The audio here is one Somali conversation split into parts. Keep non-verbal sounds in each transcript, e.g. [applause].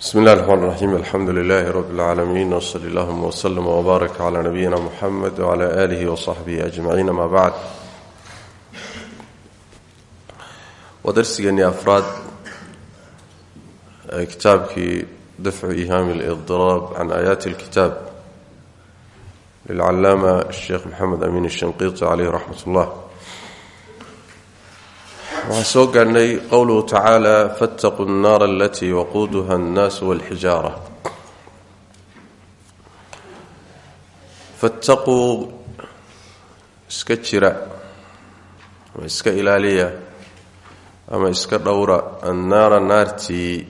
bsmi اllahi الرحmn الرaxيim alxamdu lilahi rb اlcaalamiin wsl اllahuma wslm wbaarak clى nabiyina mxamed wclى alih wصaxbihi ajmaciin ama bacd waa darsigeenii afraad ee kitaabkii dafcu ihaami اlإضraab can aayaati اlkitaab lilcalaama sheekh maxamed amin الshanqiiti caleyh raxmat اllah waxaan soo gaadhnay qowluhu tacaala fattaquu nnaara alatii waquuduha annaasu walxijaara. Fattaquu iska jira ama iska ilaaliya ama iska dhowra annaara naartii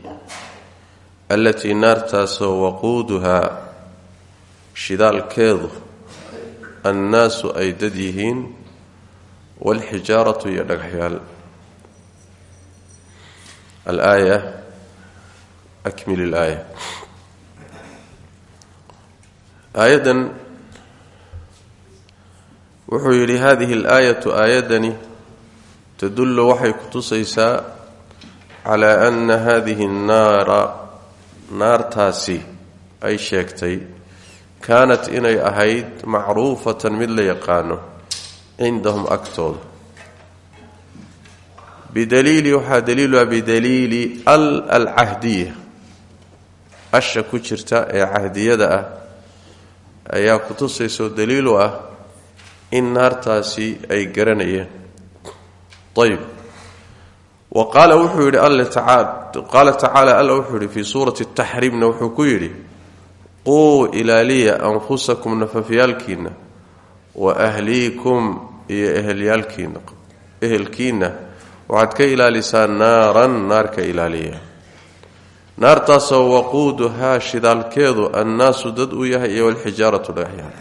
allatii naartaasoo waquuduhaa shidaalkeedu annaasu ay dad waalxijaaratu iyo dhagaxyaal alaaya akmil ilaaya aayaddan wuxuu yidhi hadihi alaayatu aayadani tadullu waxay ku tusaysaa calaa ana hadihi annaara naartaasi ay sheegtay kaanat inay ahayd macruufatan mid la yaqaano cindahum agtooda bidaliili waxaa daliilu ah bidaliili al alcahdiya. Asha ku jirta ee cahdiyada ah ayaa ku tusaysoo daliilu ah in naartaasi ay garanayeen. Ayb wa qaala wuxuu yidhi qaala tacaala alla wuxuu yidhi fii suurati taxriimna wuxuu ku yidhi quu ilaaliya anfusakum nafafyaalkiinna wa iyo eheliyaalkiina ehelkiinna waxaad ka ilaalisaa naaran naar ka ilaaliya. Naartaasoo waquuduhaa shidaalkeedu annaasu dad uu yahay iyo walxijaaratu dhagaxyaal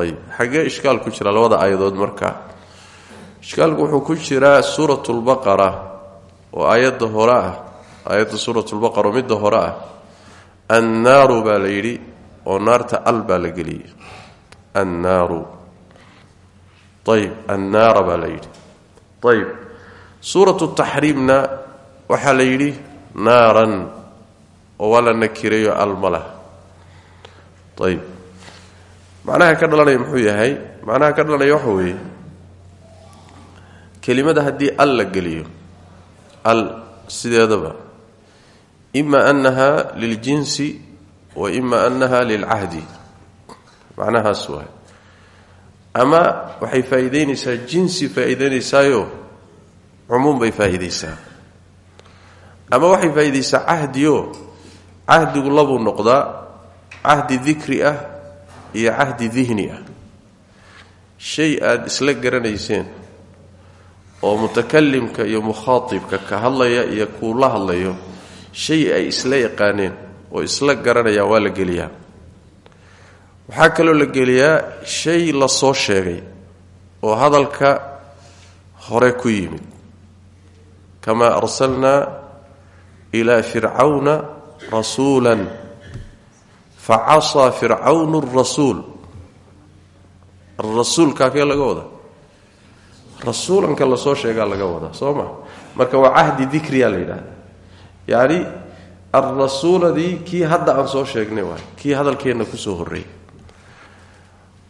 ayib xaggee ishkaal ku jira? Labada aayadood markaa ishkaalku wuxuu ku jiraa suuratulbaqara oo aayadda hore ah. Aayadda suuratulbaqara oo midda hore ah. Annaaru baa oo naarta al baa la geliyay. Annaaru. Ayib annaara ayb suuratu taxriimna waxaa la yidhi naaran oo waa la nakirayo almalah ayb macnaha ka dhalanaya muxuu yahay? Macnaha ka dhalanaya waxa weeye kelimada haddii al la geliyo al sideedaba ima annaha liljinsi wa ima annaha lilcahdi macnahaas waay. Ama waxay faa'iideynaysaa jinsi faa'iideynaysaayo cumuum bay faa'iidaysaa. Ama waxay faa'iidaysaa cahdiyo cahdigu labuu noqdaa cahdi dikri ah iyo cahdi dihni ah. Shay aada isla garanayseen oo mutakalimka iyo mukhaatibka ka hadlaya iyo kuu la hadlayo shay ay isla yaqaaneen oo isla garanayaan waa la geliyaa. Waxaa kaloo la geliyaa shay la soo sheegay oo hadalka hore ku yimid kamaa arsalnaa ilaa fircawna rasuula facasaa fircawnu rasuul rasuulkaakee laga wadaa rasuulanka la soo sheegaa laga wadaa soo ma marka waa cahdi dikriyaa la yidhahda yacni alrasuuladii kii hadda aan soo sheegnay waay kii hadalkeenna ku soo horreeyay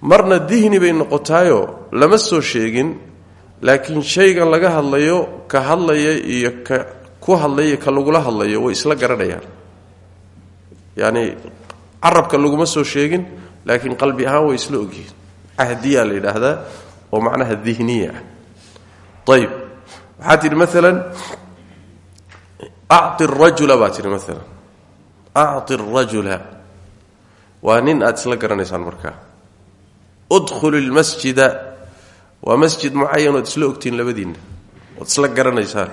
marna dihni bay noqotaayoo lama soo sheegin laakiin shaygan laga hadlayo ka hadlaya iyo ka ku hadlaya ka lagula hadlayo way isla garanayaan. Yacni carabka laguma soo sheegin laakiin qalbi ahaan way isla ogyihiin. Cahdiyaa la oo macnaha dihniya ah ayib waxaa tidhi maalan acti rajula baa tidhi maalan acti rajula. Waa nin aada isla garanaysaan markaa. Udkhulu lmasjida waa masjid mucayan ood isla ogtihiin labadiinna. Ood isla garanaysaan.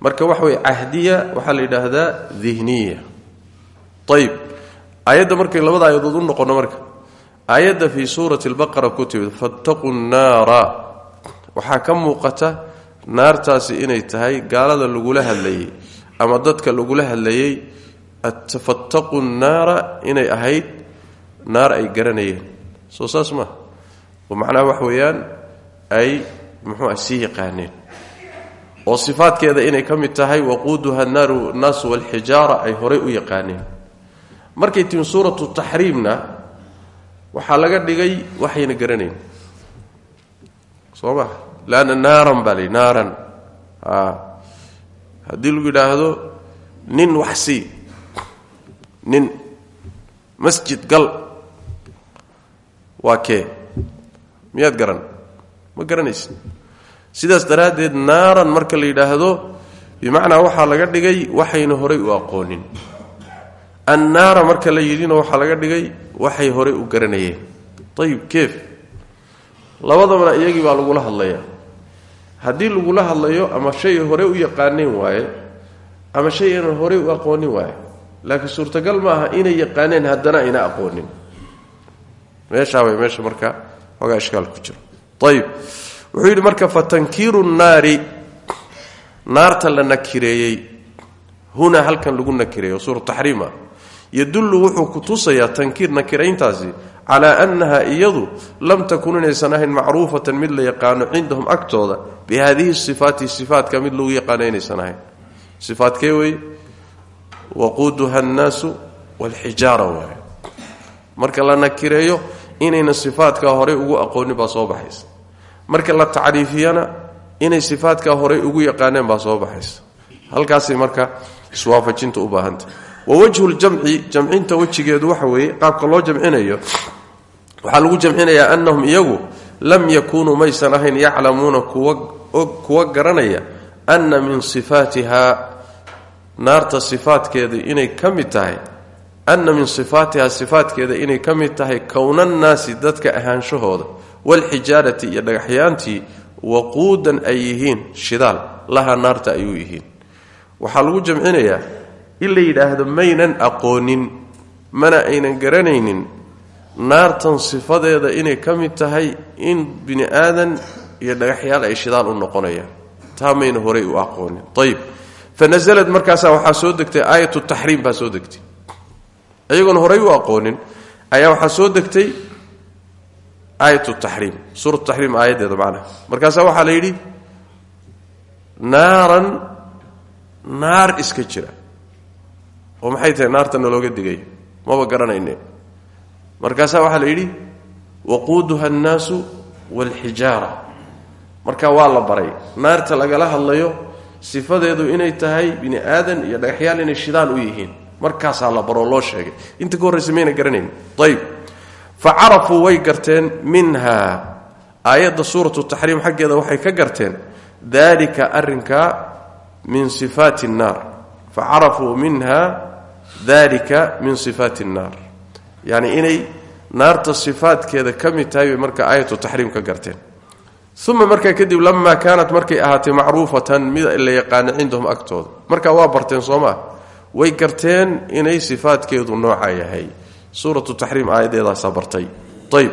Marka waxa weye cahdiya waxaa la yidhaahdaa dihniya. Ayib aayadda markay labada aayadood u noqono marka. Aayadda fii suurati albaqara ku timid fattaquu nnaara waxaa ka muuqata naartaasi inay tahay gaalada lagula hadlayay ama dadka lagula hadlayay fattaquu nnaara inay ahayd naar ay garanayeen. Soo saas maa oo macnaha weeyaan ay muxuu ah sii yaqaaneen. Oo sifaadkeeda inay ka mid tahay waquuduha naaru naasu walxijaara ay horay u yaqaaneen. Markay timi suuratu taxriimna waxaa laga dhigay waxayna garanayn soo ma lanna naaran baa lii naaran. Haddii lagu yidhaahdo nin wax nin masjid gal. Waa kee? Miyaad garan ma garanaysa sidaas daraaddeed naaran marka la yidhaahdo bimacnaa waxaa laga dhigay waxayna horay u aqoonin. Annaara marka la yidhina waxaa laga dhigay waxay horay u garanayeen. Ayib keef. Labadabana iyagii baa lagula hadlayaa. Haddii lagula hadlayo ama shay horey u yaqaaneen waaye ama shay aynan horey u aqoonin waaye laakiin suurtagal ma aha inay yaqaaneen haddana ayna aqoonin. Meeshaabay meesha marka xoogaa ishkaal ku jiro ayib wuxuu yidhi marka fa tankiiru nnaari naarta la nakireeyey huna halkan lagu nakireeyo suura taxriima. Yadullu wuxuu ku tusayaa tankiir nakirayntaasi calaa annaha iyadu lam takun inaysan ahayn macruufatan mid la yaqaano cindahum agtooda bi haadihi sifaati sifaatka mid lagu yaqaano inaysan ahayn. Sifaadkee wey waquuduha inayna sifaadkaa horey ugu aqoonin baa soo baxaysa. Marka la tacriifiyana inay sifaadkaa horey ugu yaqaaneen baa soo baxaysa. Halkaasay marka iswaafajinta u baahantah wa wajhu ljamci jamcinta wejigeedu waxa weeye qaabka loo jamcinayo waxaa lagu jamcinayaa annahum iyagu lam yakunuu maysan ahayn yaclamuuna kuwa garanaya anna min sifaatiha naarta sifaadkeeda inay ka tahay anna min sifaatiha sifaadkeeda inay ka mid tahay kownannaasi dadka ahaanshahooda walxijaarati iyo dhagaxyaantii waquudan ay yihiin shidaal laha naarta ayuu yihiin waxaa lagu jamcinayaa in la yidhaahdo maynan aqoonin mana aynan garanaynin naartan sifadeeda inay ka mid tahay in bini aadan iyo dhagaxyaal ay shidaal u noqonayaan taa mayna horay u aqoonin ayib fa nasalad markaasaa waxaa soo degtay aayatu taxriim baa soo degtay iyagoon horay u aqoonin ayaa waxaa soo degtay aayat taxriim suurat taxriim aayaddeeda macnaha markaasaa waxaa la yidhi naaran naar iska jira. Oo maxay tahay naarta nalooga digay? Maba garanayne markaasaa waxaa la yidhi waquuduha annaasu waalxijaara marka waa la baray. Naarta lagala hadlayo sifadeedu inay tahay bini aadan iyo dhagaxyaal inay shidaan u yihiin markaasaa la baroo loo sheegay. Inta ka horraysa mayna garanayn. Fa carafuu way garteen minha. Aayadda suuratu taxriim xaggeeda waxay ka garteen dalika arrinkaa min sifaati nnaar fa carafuu minha dalika min sifaati nnaar yacni inay naarta sifaadkeeda ka mid tahay bay marka aayatu taxriim ka garteen. Uma markaa kadib lamaa kaanat markay ahaatay macruufatan mid la yaqaana cindahum agtooda. Markaa waa barteen soo maa way garteen inay sifaadkeedu nooca yahay suuratu taxriim aayaddeedaasaa bartay. Ayb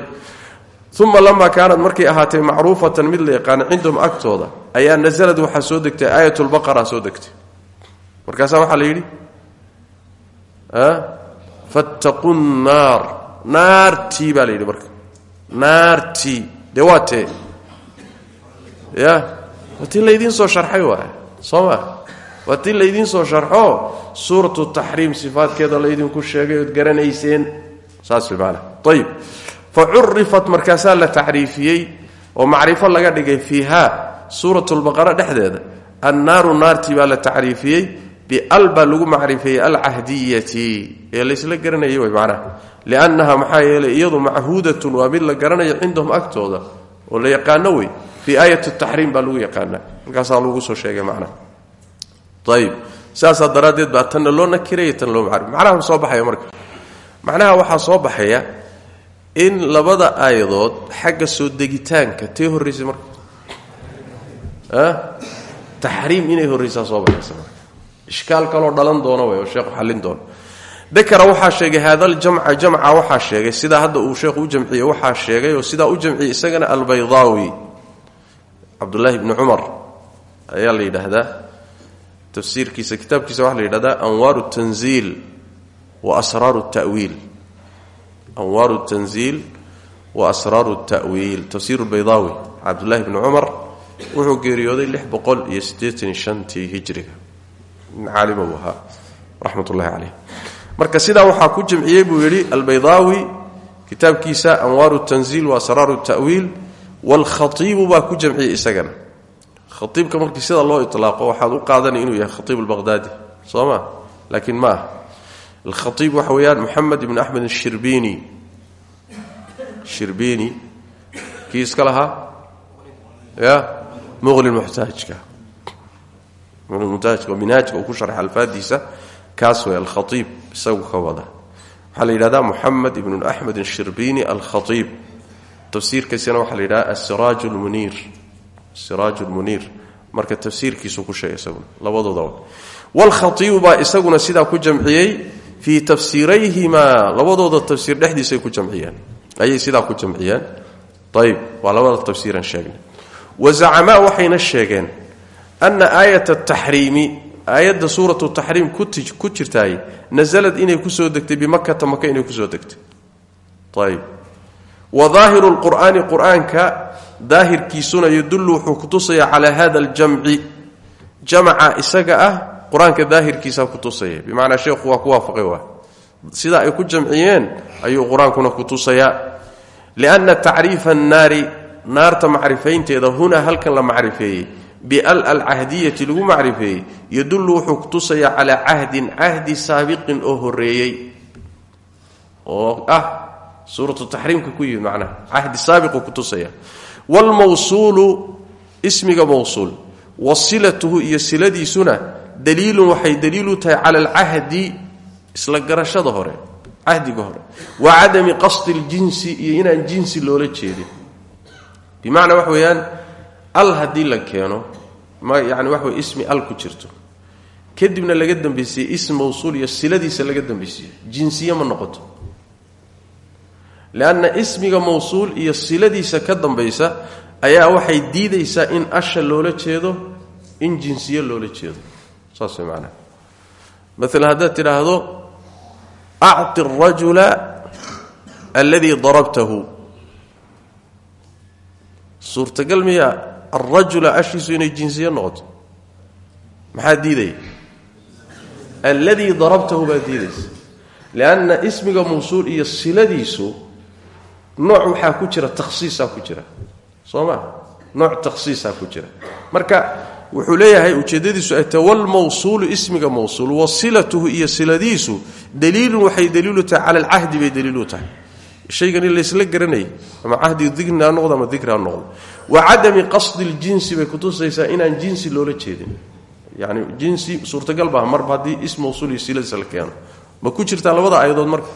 uma lamaa kaanat markay ahaatay macruufatan mid la yaqaana cindahum agtooda ayaa nasalad waxaa soo degtay aayat lbaqara soo degtay. La yidhi fattaqu nnaar naartii baa la yidhi marka. Naartii. Dee waa ya? Waa tii laydiin soo sharxay waay. Soo ma waa tii laydiin soo sharxo suuratu taxriim sifaadkeeda laydinku sheegay ood garanayseen. Saas way maanaa ayib fa curifat markaasaa la tacriifiyey oo macrifo laga dhigay fiiha suuratu lbaqara dhexdeeda annaaru naartii baa la tacriifiyey bial baa lagu macrifeeyey alcahdiyati. Ee laysla garanayay way macnaha liannaha maxaa iyadu machuudatun waa mid la garanayo cindahum agtooda oo la yaqaano wey fii aayat taxriim baa lagu yaqaanaa. Markaasaa lagu soo sheegay macnaha ayib saasaa daraaddeed baa tanna loo nakiraya tan loo macrif macnaha soo baxaya marka. Macnaha waxaa soo baxaya in labada aayadood xagga soo degitaanka tee horraysay marka? Taxriim inay horraysaa soo baxaysa marka. Ishkaal dhalan doono way sheekhu xallin doono dakara waxaa sheegay haadaljamca jamca waxaa sheegay sidaa hadda uu sheekhu u jamciyey waxaa sheegay oo sidaa u jamciyey isagana albaydaawi. Cabdullaahi bni cumar ayaa la yidhaahdaa tafsiirkiisa kitaabkiisa waxaa la yidhahdaa anwaaru tanziil wa asraaru tawiil. Anwaaru tanziil wa asraaru tawiil. Tafsiir lbaydaawi cabdullaahi bni cumar wuxuu geeriyooday lix boqol hijriga. Nin caalima buu ahaa raxmat marka sidaa waxaa ku jamciyey buu yidhi albaydaawi kitaabkiisa anwaaru tanziil wa asraaru ta'wiil waalkhatiibu baa ku jamciyey isagana khaiibka markii sida loo ilaaqo waxaad u qaadanay inuu yahay khaiib albaqhdaadi soo ma? Laakiin ma. Ah alkhaiib waxa weeyaan moxamed ibn axmed shirbini shirbini. Kii iska lahaa? Ya? Muqni muxtaajka muxtaajka minhaajka uu ku sharxay alfaadiisa kaas wey alkhaiib isagu ka wada. Waxaa la yidhahdaa moxamed ibn axmed shirbini alkhaiib tafsiirkiisana waxaa la yidhahda asiraaj lmuniir siraaj lmuniir marka tafsiirkiisu ku sheegay isaguna labadooda wlkhaiibu baa isaguna sidaa ku jamciyey fii tafsiirayhimaa. Labadooda tafsiir dhexdiisay ku jamciyeen ayay sidaa ku jamciyeen ayb waa labada tafsiiran sheegnay. Wazacamaa waxayna sheegeen ana aayat taxriimi aayadda suuratu taxriim ku jirtaay nasalad inay ku soo degtay bimakata maka inay ku soo degtay. Ayb wa daahiru lqur'aani daahirkiisuna yadullu wuxuu kutusaya calaa hada aljamci. Jamaca isaga ah qur'aanka daahirkiisa kutusaya bimacnaa sheekhu waa ku waafaqay waa. Sidaa ay ku jamciyeen ayuu qur'aankuna kutusayaa lianna tacriifa annaari naarta macrifaynteeda hunaa halkan la macrifeeyey. Bial alcahdiyati lagu macrifeeyey yadullu wuxuu kutusayaa calaa cahdin cahdi saabiqin oo horeeyey oo ah suuratu taxriimka ku yimid macnaha cahdi saabiquu kutusaya wlmawsuulu ismiga mawsuul wa silatuhu iyo siladiisuna daliilun waxay daliil u tahay cala alcahdi isla garashada hore cahdiga hore. wa cadami qasdi ljinsi iyo inaan jinsi loola jeedin. bimacnaa wax weeyaan al haddii la keeno yani wax wey ismi al ku jirto. kadibna laga dambaysiye ism mawsuul iyo siladiisa laga dambaysiiyo jinsiye ma noqoto lanna ismiga mawsuul iyo siladiisa ka dambaysa ayaa waxay diidaysaa in asha loola jeedo in jinsiye loola jeedo saas way macnaha maalan haddaad tidhaahdo acti arajula alladii darabtahu suurtagal miya alrajula ashiisu inay jinsiye noqoto maxaa diidaya alladii darabtahu baa diidaysa lianna ismiga mawsuul iyo siladiisu nooc waxaa ku jira takhsiisaa ku jira. Soo ma nooc takhsiisaa ku jira. Marka wuxuu leeyahay ujeeddadiisu ay tahay walmawsuulu ismiga mawsuul wa silatuhu iyo siladiisu daliilun waxay daliilu tahay cala alcahdi bay daliilu tahay. Shaygan in laysla garanayay ama cahdi digri ha noqdo ama dikri noqdo. Wa cadami qasdi ljinsi bay kutusaysaa inaan jinsi loola jeedin. Yani jinsi suurtagal baa marba haddii ism mawsuul iyo siladiisa la keeno. Ma ku jirtaa labada aayadood marka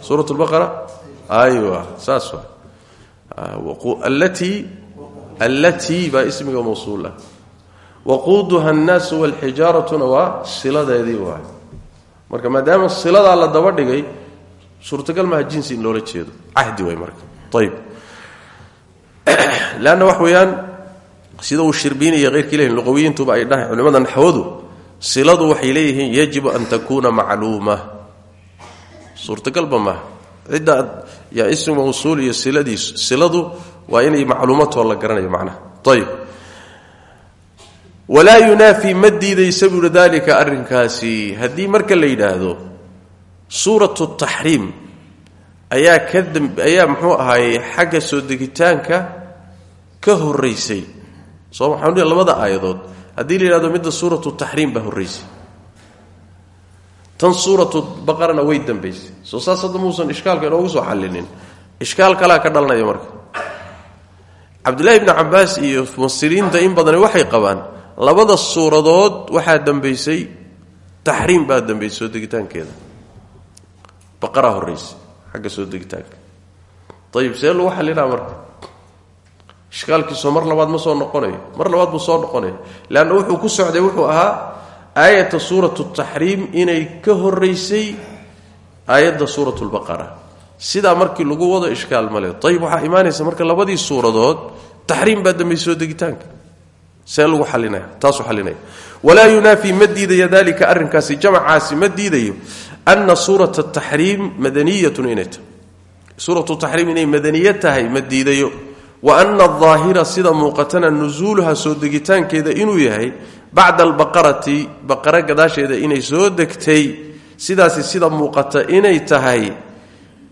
suurat lbaqara aywa saas wa allatii allatii baa ismiga mawsuul ah waquuduha annaasu walxijaaratuna waa siladeedii waay. Marka maadaama siladaa la daba dhigay suurtagal maaha jinsi in loola jeedo. Cahdi waay marka. Ayib leanna [clears throat] wax sida uu shirbiin iyo keyrkii leeyihiin luqawiyiintuba ay dhahay culimmada naxwadu siladu waxay leeyihiin yajibu an takuuna macluuma suurtagalba maaha cidda yaa ism mawsuul iyo siladiisu siladu waa inay macluumatoo la garanayo macnaha. Ayib walaa yunaafi ma diidaysa buuri daalika arrinkaasi. Marka la yidhaahdo suuratu taxriim ayaa ka ayaa muxuu ahaayey xagga soo degitaanka ka horaysay soo waxaan labada aayadood. Haddii la yidhahdo midda suuratu taxriim baa horraysay tan suuratu baqarana way dambaysay. Soo saas hadda muusan ishkaalka inoogu soo xallinin. Ishkaal kalaa ka dhalanaya marka. Cabdullaahi bni cabbaas iyo mufasiriinta in badani waxay qabaan labada suuradood waxaa dambaysay taxriim baa dambaysay soo degitaankeeda. Baqaraa horraysay xagga soo degitaanka. Ayib see lagu xallinaa marka. Ishkaalkiisoo mar labaad ma soo noqonayo mar labaad buu soo noqonaya leanna wuxuu ku socday wuxuu ahaa aayata suuratu taxriim inay ka horaysay aayadda suurat lbaqara sidaa markii lagu wado ishkaal male ayib waxaa imaanaysa marka labadii suuradood taxriim baa dambaysay soo degitaanka. See lagu xalinaya taasuu xalinaya. Walaa yunaafi ma diidaya dalika arrinkaasi jamacaasi ma diidayo ana madaniyatun inay tahay. Suuratu inay madaniye tahay ma diidayo. Wa ana adaahira sida muuqatana nusuuluha soo degitaankeeda inuu yahay bacda albaqarati baqara gadaasheeda inay soo degtay. Sidaasi sida muuqata inay tahay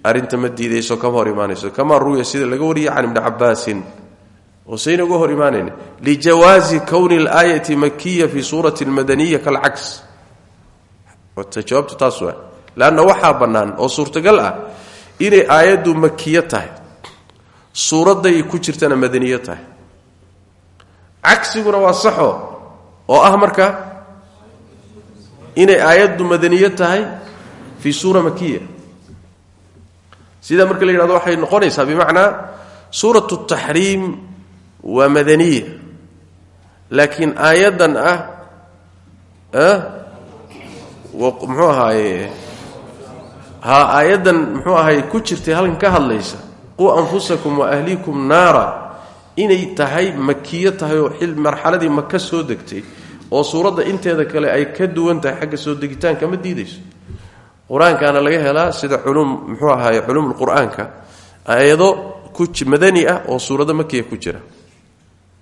arrinta ma diidayso hor imaanayso kamaa ruwiya sida laga wariyay can ibni cabaasin usayna uga hor imaanayn lijawaazi kowni alaayati makiya fi suurati almadaniya kalcaks. Jawaabtu taas waa? Leanna waxaa bannaan oo suurtagal ah inay aayaddu makiyo tahay suuradday ku jirtana madaniyo tahay. Cagsiguna waa saxo oo ah marka inay aayaddu madaniyo tahay fii suura makiya sidaa marka la yidhahdo waxay noqonaysaa bimacnaa suuratu taxriim waa madaniya laakiin aayaddan ah muxuu ahaaye ha aayaddan muxuu ahaye ku jirtay halkan ka hadlaysa quu anfusakum wa ahliikum naara inay tahay makiyo tahay oo marxaladii maka soo degtay oo suuradda inteeda kale ay ka duwan tahay xagga soo degitaanka ma diidayso. Qur'aankaana laga helaa sida culum muxuu ahaaye culumulqur-aanka aayado ku madani ah oo suurado makiya ku jira.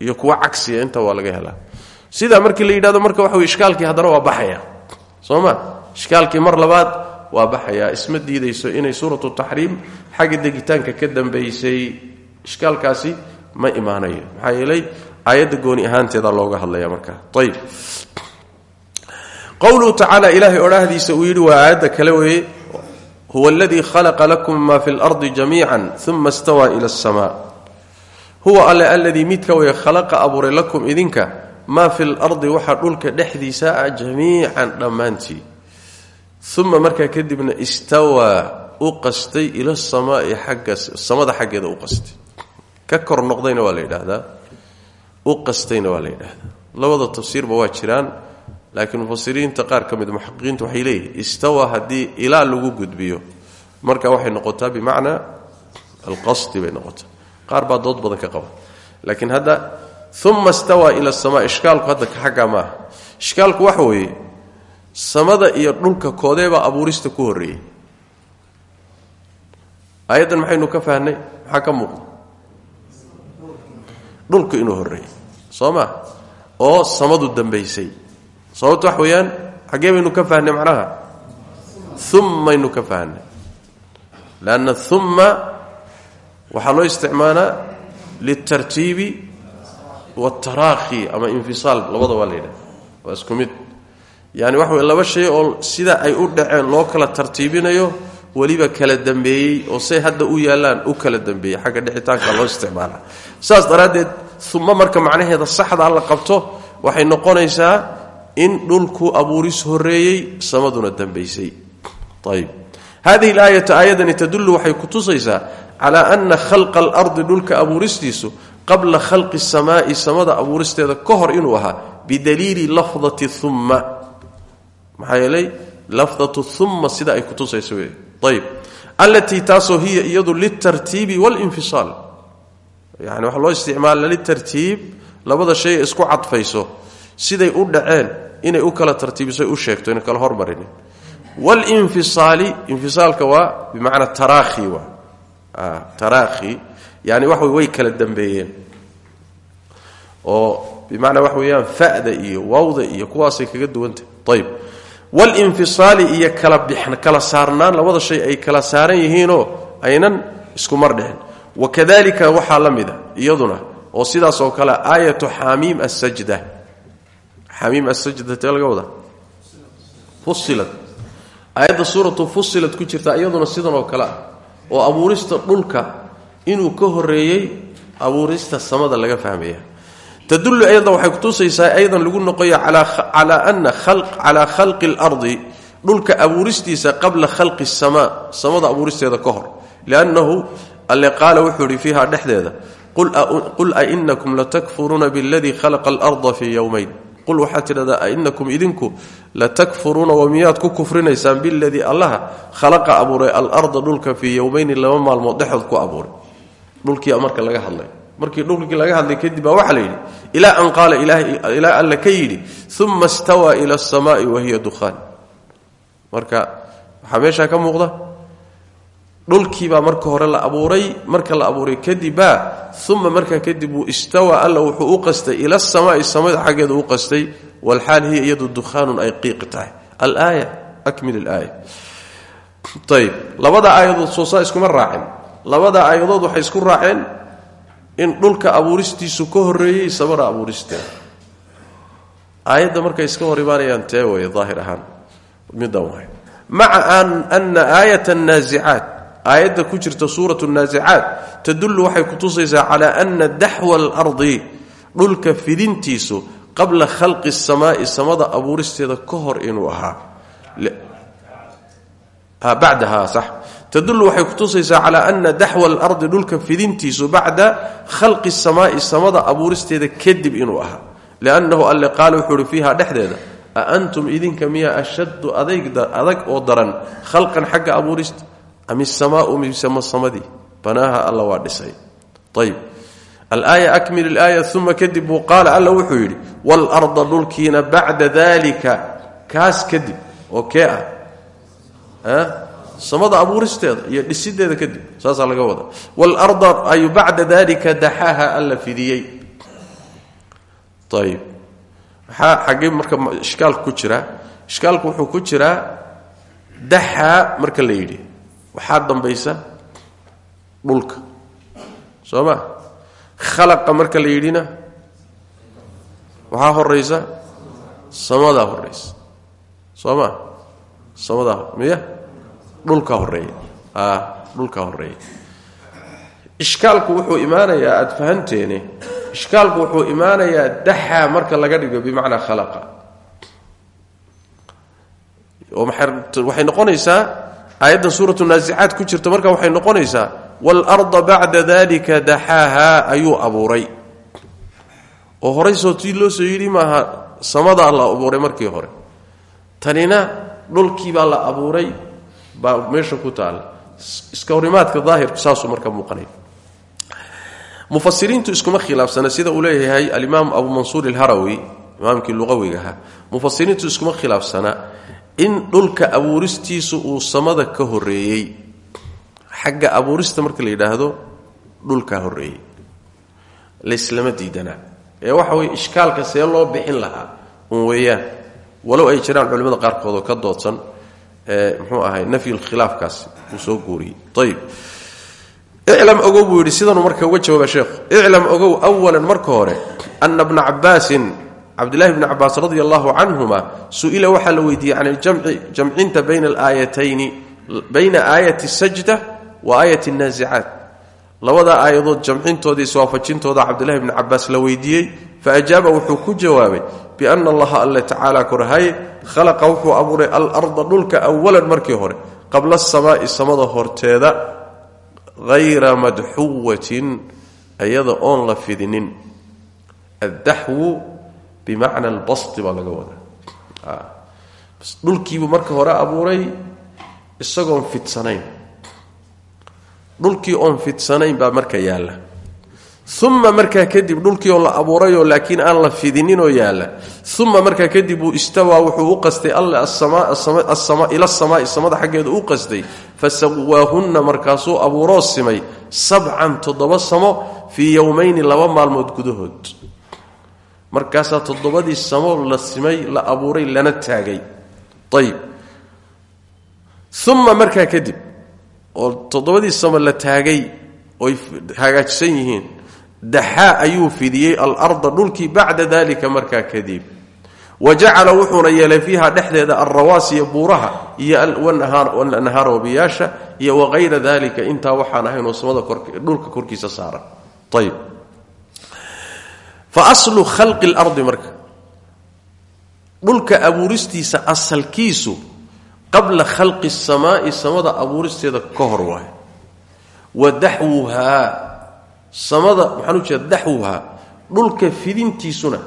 Iyo kuwa cagsiya inta waa laga helaa. Sidaa markii la yidhahdo marka waxa wey ishkaalkii haddana waa baxaya. Soo ma? Mar labaad waa baxayaa isma diidayso inay suuratu taxriim xagga degitaanka ka dambaysay ishkaalkaasi ma imaanayo. Maxaa yeelay aayadda gooni ahaanteeda looga hadlaya markaa ayb qowluhu tacaala ilaahay odhaahdiisa uu yidhi waa aayadda kale weeye huwa aladii khalaqa lakum ma fi lardi jamiica uma stawaa ila asamaa huwa alle alladii midka khalaqa abuuray lakum idinka maa fi lardi waxaa dhulka dhexdiisa ah jamiican dhammaantii. Uma markaa kadibna istawaa u qastay ila samaai xagga samada xaggeeda u ka kor noqdayna waa la yidhaahdaa u qastayna waa la yidhaahdaa labada tafsiirba waa jiraan laakiin mufasiriinta qaar ka mid muxaqiqiinta waxay istawaa haddii ilaa lagu gudbiyo marka waxay noqotaa bimacnaa alqasdi bay noqotaa. Qaar baa dood badan ka qaba. Laakiin hadda uma stawaa ila asamaa ishkaalku hadda xaggaa maaha. Ishkaalku waxa weeye samada iyo dhulka koodeebaa abuurista ku horreeyey. Aayaddan maxaynu ka fahnay maxaa dhulku inuu horreeyey soo maa oo samadu dambaysay. Sababto wax weeyaan xaggee baynu ka fahnay macnaha? Ummaynu ka fahnay lanna umma waxaa loo isticmaalaa litartiibi wاtaraakhi ama infisaal labada waa la yidhaha waa isku mid. Yani waxa wey laba shay oo sida ay u dhaceen loo kala tartiibinayo weliba kala dambeeyey oo say hadda u yaallaan u kala dambeeyey. Xagga dhicitaanka loo isticmaala. Saas daraaddeed uma marka macnaheeda saxda la qabto waxay noqonaysaa in dhulku abuuris horeeyey samaduna dambaysay. Ayb hadihi alaayatu aayadani tadullu waxay ku tusaysaa calaa ana khalqa alardi dhulka abuuristiisu qabla khalqi samaai samada abuuristeeda ka hor inuu ahaa bidaliili lafdati umma maxaa yeelay? Lafdatu umma sida ay ku tusayso wey ayb. Allatii taasoo hiya iyadu litartiibi walinfisaal yani waxaa loo isticmaala litartiib labada shay isku cadfayso siday u dhaceen inay u kala tartiibiso u sheegto ina kala hormarinin walinfisaali infisaalka waa bimacnaa taraakhi waa. Taraakhi yani waxa way kala dambeeyeen. Oo bimacnaa waxa weeyaan fa'da iyo wawda iyo kuwaasay kaga duwantahy ayb walinfisaali iyo kala saarnaan labada shay ay kala saaran yihiinoo aynan isku mar dhicin wakadalika waxaa la mida iyaduna oo sidaas oo kale aayatu xamiim asajda xamiim asajda tee laga wadaa? Fusilad aayadda suuratu fusilad ku jirta iyaduna sidan oo kale ah oo abuurista dhulka inuu ka horeeyey abuurista samada laga fahmaya tadullu ayada waxay kutusaysaa aydan lagu noqoya calaa ana calaa khalqi اlardi dhulka abuuristiisa qabla khalqi الsamaa samada abuuristeeda ka hor liannahu alle qaala wuxuu ihi fiiha dhexdeeda qul ainakum latakfuruuna biاladii khalaqa اlarda fii yowmayn qul waxaad tidhahdaa ainakum idinku latakfuruuna wa miyaad ku kufrinaysaan biladii allaha khalaqa abuuray alarda dhulka fii yowmayni laba maalmood dhexood ku abuuray dhulkii marka laga hadlay markii dhulkii laga hadlay kadib baa waxaa la yidhi ilaa an qaala ilaa alla ka yidhi uma stawaa ila asamaai wa hiya dukhaan marka waxaa ka muuqda dhulkiibaa marka hore la abuuray marka la abuuray kadibba uma markaa kadib uu istawaa alla wuxuu u qastay ila samaai samada xaggeeda u qastay walxaal hiya iyadu dukhaanun ay qiiqi tahay. Alaaya akmil alaaya ayb labada aayadood soosaa iskuma raaceen labada aayadood waxay isku raaceen in dhulka abuuristiisu ka horeeyey samada abuuristeeda aayadda markay iska hor tee way daahir ahaan. Middan waay maca ana aayat annaasicaat aayadda ku jirta suurat naasicaat tadullu waxay kutusaysaa calaa ana daxwa alardi dhulka fidintiisu qabla khalqi samaai samada abuuristeeda ka hor inuu ahaa. Bacdaha sax tadullu waxay kutusaysaa calaa ana daxwa alardi dhulka fidintiisu bacda khalqi samaai samada abuuristeeda kadib inuu ahaa. Liannahu alle qaala wuxuu uhi fiiha dhexdeeda a antum idinka miyaa ashaddu adag oo daran khalqan xagga abuurista am isamaau misema samadii? Banaaha alla waa dhisay. Ayb alaaya akmil ilaaya uma kadib buu qaala alla wuxuu yidhi waalarda dhulkiina bacda dalika kaas kadib oo kee ah samada abuuristeeda iyo dhisideeda kadib saasaa laga wada waalarda ayu bacda dalika daxaaha alla fidiyey. Ayb maxaa xaggee marka ishkaalku ku jiraa ishkaalku wuxuu ku jiraa daxaa marka la yidhi. Waxaa dambaysa dhulka. Soo ma khalaqa marka la yidhina waxaa horaysa samadaa horaysa soo ma miya dhulkaa horreeya a dhulkaa horreeya ishkaalku wuxuu imaanayaa aada fahanteene. Ishkaalku wuxuu imaanayaa daxaa marka laga dhigo bimacnaa khalaqa. Oo waxay noqonaysaa aayaddan suuratu naasicaad ku jirta marka waxay noqonaysaa waalarda bacda dalika daxaaha ayuu abuuray. Oo horay soo tii loo soo yidhi maaha samadaa la abuuray markii hore. Tanina dhulkiibaa la abuuray baa meesha ku taala iska horimaadka daahirku saasuu marka muuqanaya mufasiriintu iskuma khilaafsana sida uu leeyahay alimaam abu mansuur ilharawi imaamkii luqawiga ahaa. Mufasiriintu iskuma khilaafsana in dhulka abuuristiisu uu samada ka horeeyey xagga abuurista marka la yidhaahdo dhulkaa horeeyey layslama diidanaa ee waxa weye ishkaalka see loo bixin lahaa un weeyaan. Walow ay jiraan culimmada qaarkood oo ka doodsan mxuu ahay nafyulkhilaafkaasi uu soo guuriyey. Ayib iclam ogow buu yidhi sidanuu marka uga jawaaba sheekhu iclam ogow awalan marka hore ana bna cabaasin cabdillahi bni cabaas radi allahu canhuma su'ila waxaa la weydiiyey can iljamci jamcinta bayna alaayatayni bayna aayati sajda wa aayati naasicaat. Labada aayadood jamcintooda iswaafajintooda cabdillahi bni cabaas la weydiiyey faajaaba wuxuu ku jawaabay biana allaha alle tacaala korhaye khalaqa wuxuu abuuray alarda dhulka awalan markii hore qabla asamaai samada horteeda hayra madxuwatin ayada oon la fidinin. Addaxwu bimacna albasti baa laga wadaa. Dhulkiibuu marka hore abuuray isagoon fidsanayn. Dhulkii oon fidsanayn baa marka uma markaa kadib dhulkii la abuurayoo laakiin aan la fidininoo yaalla. Uma markaa kadib uu istawaa wuxuu u qastay alle ila samaai samada xaggeeda u qastay. Fasawaahunna markaasuu abuuroo simay sabcan toddoba samo fii yowmayni laba maalmood gudahood. Markaasaa toddobadii samo la simay la abuuray lana taagay. Ayib uma markaa kadib oo toddobadii samo la taagay oy hagaajisan yihiin daxaa ayuu fidiyey alarda dhulkii bacda dalika markaa kadib. Wa jacala wuxuuna yeelay fiiha dhexdeeda alrawaasiya buuraha iyo nahaar wabiyaasha iyo waqayra dalika intaa waxaan ahaynoo samada dhulka korkiisa saaran ayb fa aslu khalqi lardi marka. Dhulka abuuristiisa asalkiisu qabla khalqi samaai samada abuuristeeda ka hor waay wa daxwuhaa samada maxaan u jeeda daxwuhaa dhulka fidintiisuna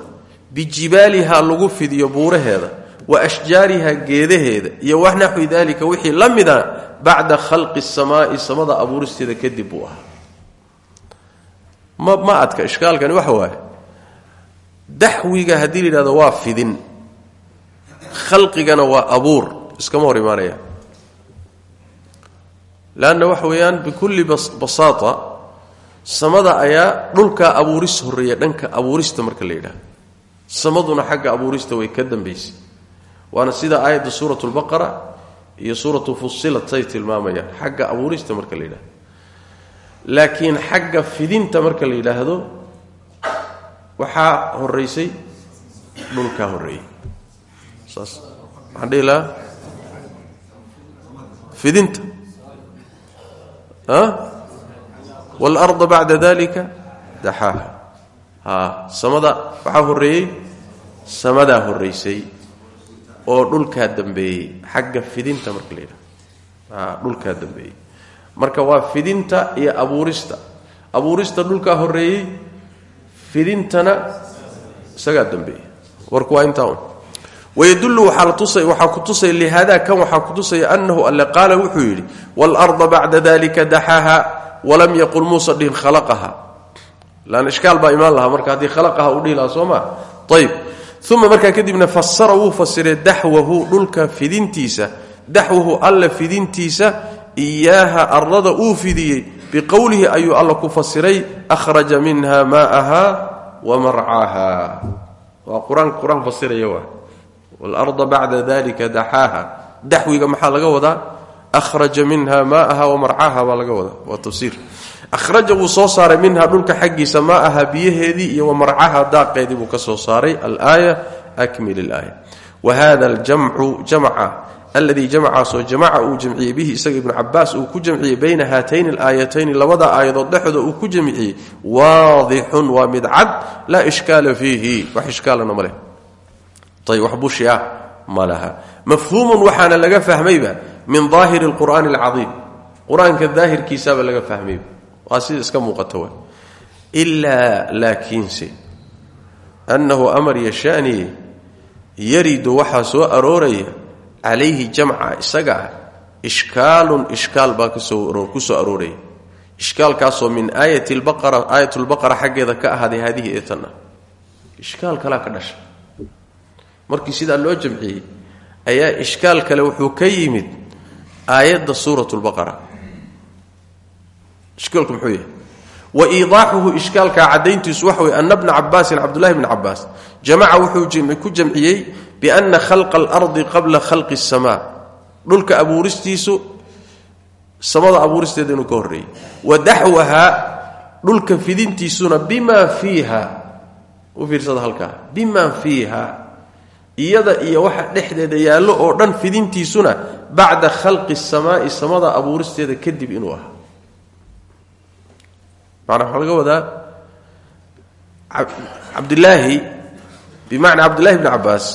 bijibaalihaa lagu fidiyo buuraheeda wa ashjaarihaa geedaheeda iyo wanaxwi dalika wixii la mida bacda khalqi samaai samada abuuristeeda kadib buu ma ma adka ishkaalkani waxa waaye daxwiga haddii la waa fidin khalqigana waa abuur iskama hor imaanaya. Leanna waxa weeyaan bikulli basaata samada ayaa dhulkaa abuuris horreeya dhanka abuurista marka la yidhahdo samaduna xagga abuurista way ka dambaysay. Waana sida aayadda suurat lbaqara iyo suuratu fusilat say tilmaamayaan. Xagga abuurista marka la yidhahdo laakiin xagga fidinta marka la yidhaahdo waxaa horeysay dhulkaa horreeyey saas maxaan dhihi lahaa wاlarda bacda dalika daxaaha samada waxaa horreeyey samadaa horraysay oo dhulkaa dambeeyey xagga fidinta marka la yidhaha dhulkaa dambeeyey marka waa fidinta iyo abuurista abuurista dhulkaa horreeyey fidintana isagaa dambeeyey warku waa intaa un wydul waxaa ku tusaya lihada kan waxaa ku tusaya anahu alle qaala wuxuu yidhi wاlarda bacda dalika daxaaha walam yaqul muusa dhihin khalaqaha. Lan ishkaal baa imaan lahaa marka haddii khalaqaha u dhihi lahaa soo ma? Ayb uma markaa kadibna fasara wuu fasiray daxwahu dhulka fidintiisa. Daxwahu alla fidintiisa iyaaha arlada uu fidiyey. Biqowlihi ayuu alla ku fasiray ahraja minha maa'aha wamarcaaha waa qur'aan fasiraya waa. Wاlarda bacda dalika laga wadaa ahraja minha maa'aha wamarcaaha baa laga wadaa waa tafsiir. ahraja wuu soo saaray minha dhulka xaggiisa maa'aha biyaheedii iyo wamarcaha daaqeedii buu ka soo saaray. alaaya akmil ilaaya wa hada aljamcu jamca aladii jamcaasoo jamaca uu jamciyey bihi isaga ibnu cabaas uu ku jamciyey bayna haatayni alaayatayni labada aayadood dhexdooda uu ku jamciyey waadixun waa mid min daahiri alqur'aani alcadiim qur'aanka daahirkiisaaba laga fahmayba waa sida iska muuqata wa ilaa laakiinse annahu amar yashaaniye yaridu waxaa soo arooraya calayhi jamca isaga ah ishkaalun ishkaal baa ku soo arooraya. Ishkaalkaasoo min aayat lbaqara xaggeeda ka ahaaday haadihi ee tanna. Ishkaal ka dhasha. Markii sidaa loo jamciyey ayaa ishkaal kale wuxuu ka yimid aayadda suurat lbaqara ishkaalku muxuu yahay? Wa iidaaxuhu ishkaalkaa caddayntiisu waxa wey ana bna cabaasin cabdullahi bni cabaas jamaca wuxuu ku jamciyey biana khalqa alardi qabla khalqi اsamaa dhulka abuuristiisu samada abuuristeeda inuu ka horreeyey. Wa daxwahaa dhulka fidintiisuna bima fiiha u fiirsada halkaa bima fiiha iyada iyo waxa dhexdeeda yaallo oo dhan fidintiisuna bacda khalqi الsamaa'i samada abuuristeeda kadib inuu ahaa. Maanaa waxaa laga wadaa cabdilaahi bimacnaa cabdillahi bni cabaas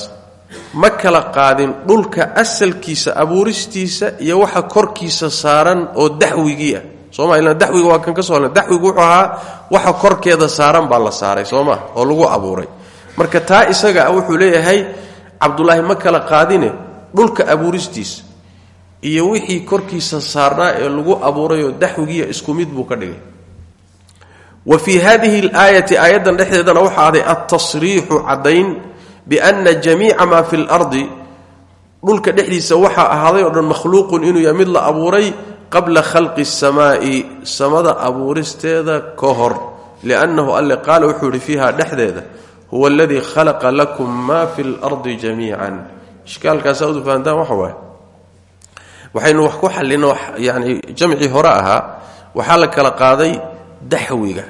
ma kala qaadin dhulka asalkiisa abuuristiisa iyo waxa korkiisa saaran oo daxwigii ah. Sooma waa kan ka soo hadla daxwigu wuxuu ahaa waxa korkeeda saaran baa la saaray. Soo oo lagu abuuray. Marka taa isaga wuxuu leeyahay cabdulaahi ma kala qaadine dhulka abuuristiisa iyo wixii korkiisa saarnaa ee lagu abuurayoo daxwigiiya isku mid buu ka dhigay. Wa fii hadihi alaayati aayaddan dhexdeedana waxaa aday altasriixu caddayn bianna jamiica maa fi lardi dhulka dhexdiisa waxaa ahaaday oo dhan makhluuqun inuu yahay mid la abuuray qabla khalqi samaai samada abuuristeeda ka hor. Liannahu alle qaala wuxuu ihi fiiha dhexdeeda huwa aladii khalaqa lakum maa fi lardi jamiican. Ishkaalkaasaa udu fahantaan waxa waaye waxaynu wax ku xallino yani jamcii hore ahaa waxaa la kala qaaday daxwiga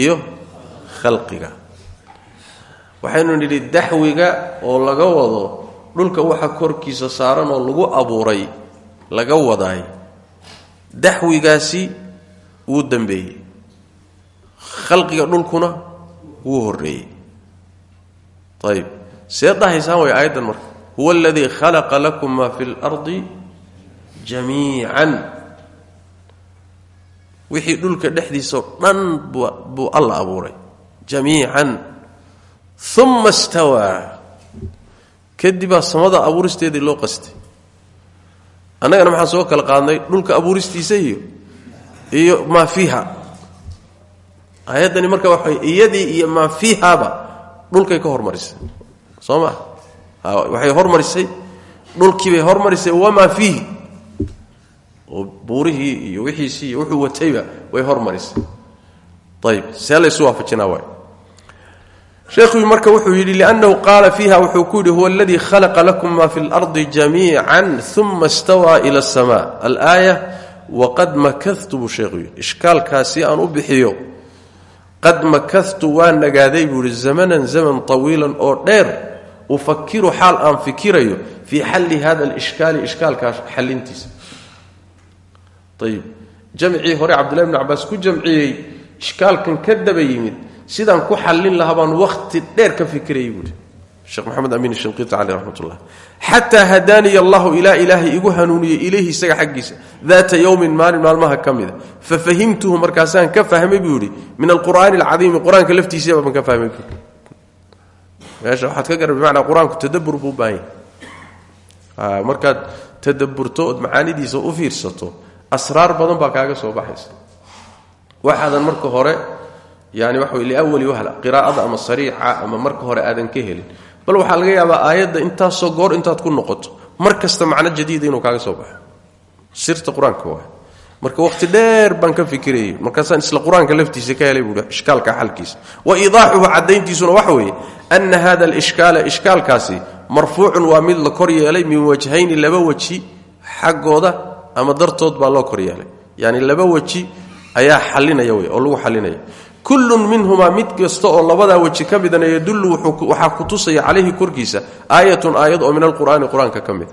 iyo khalqiga. Waxaynu nidhi daxwiga oo laga wado dhulka waxa korkiisa saaran oo lagu abuuray laga wadaay daxwigaasi wuu dambeeyey. Khalqiga dhulkuna wuu horreeyey. Ayib see dhahaysaan way aayaddan marka. Huwa aladii khalaqa lakum ma fi اlardi jamiican. Wixii dhulka dhexdiisao dhan buu alla abuuray. Jamiican. Uma stawaa kadibaa samada abuuristeedii loo qastay. Annagana maxaan soo kala qaadnay dhulka abuuristiisa iyo iyo maa fiiha. Aayaddani marka waxa iyadii iyo maa fiihaba dhulkay ka hormarisay. Soo maa waxay hormarisay? Dhulkiibay hormarisay wamaa fiihi oo buurihii iyo wiiisii iyo wuuu watayba way hormarisay. Abseelasuwaafajinaawaayheekhu marka wuxuu yidhi liannahu qaala fiiha wuxuu ku yidhi huwa aladii khalaqa lakum maa fi lardi jamiican uma stawaa ila asamaa alaaya waqad makatu buu sheekhu yidhi aan u bixiyo qad makatu waa nagaaday buu zamanan zaman tawiilan oo dheer ufakiru xaal aan fikirayo fii xalli hada alishkaali ishkaalkaas xalintiisa ayib jamcii hore cabdullahi bn cabaas ku jamciyey ishkaalkan ka daba yimid sidaan ku xallin lahaa baan dheer ka fikirayay buuhi sheekh maxamed amiin shinqiiti caleyh raxmat ullah xataa hadaaniya allahu ilaa ilaahay igu hanuuniyey ilayhi isaga xaggiisa daata yowmin maalin maalmaha ka mida. Fafahimtuhu markaasaan ka fahmay buu min alqur'aani alcadiimi qur'aanka laftiisaba baan ka fahmay buu meesha waxaad ka garan bimacnaa qur'aanku tadabur buu u baahan yahay. Tadaburto ood macaanidiisa u fiirsato asraar badan baa kaaga soo baxaysa. Waxaadan marka hore yani waxa wey liawali wahla qiraa'ada ama sariica ama marka hore aadan ka helin. Bal waxaa laga yaabaa aayadda intaasoo goor intaad ku noqoto mar kasta macno jadiida inuu kaaga soo baxo. Sirta qur'aanka waay marka waqti dheer baan ka fikirayay markaasaan isla qur'aanka laftiisa ka helay buui ishkaalka xalkiisa. Wa iidaaxuhu caddayntiisuna waxa weeye ana hada alishkaala ishkaalkaasi marfuucun waa mid la kor yeelay min wajhayni laba weji xaggooda ama dartood baa loo kor yeelay. Yani laba weji ayaa xalinaya wey oo lagu xalinaya. Kullun minhumaa mid kasta oo labadaa weji ka midana yadullu waxaa ku tusaya calayhi korkiisa aayatun aayad oo min alqur'aani qur'aanka ka mida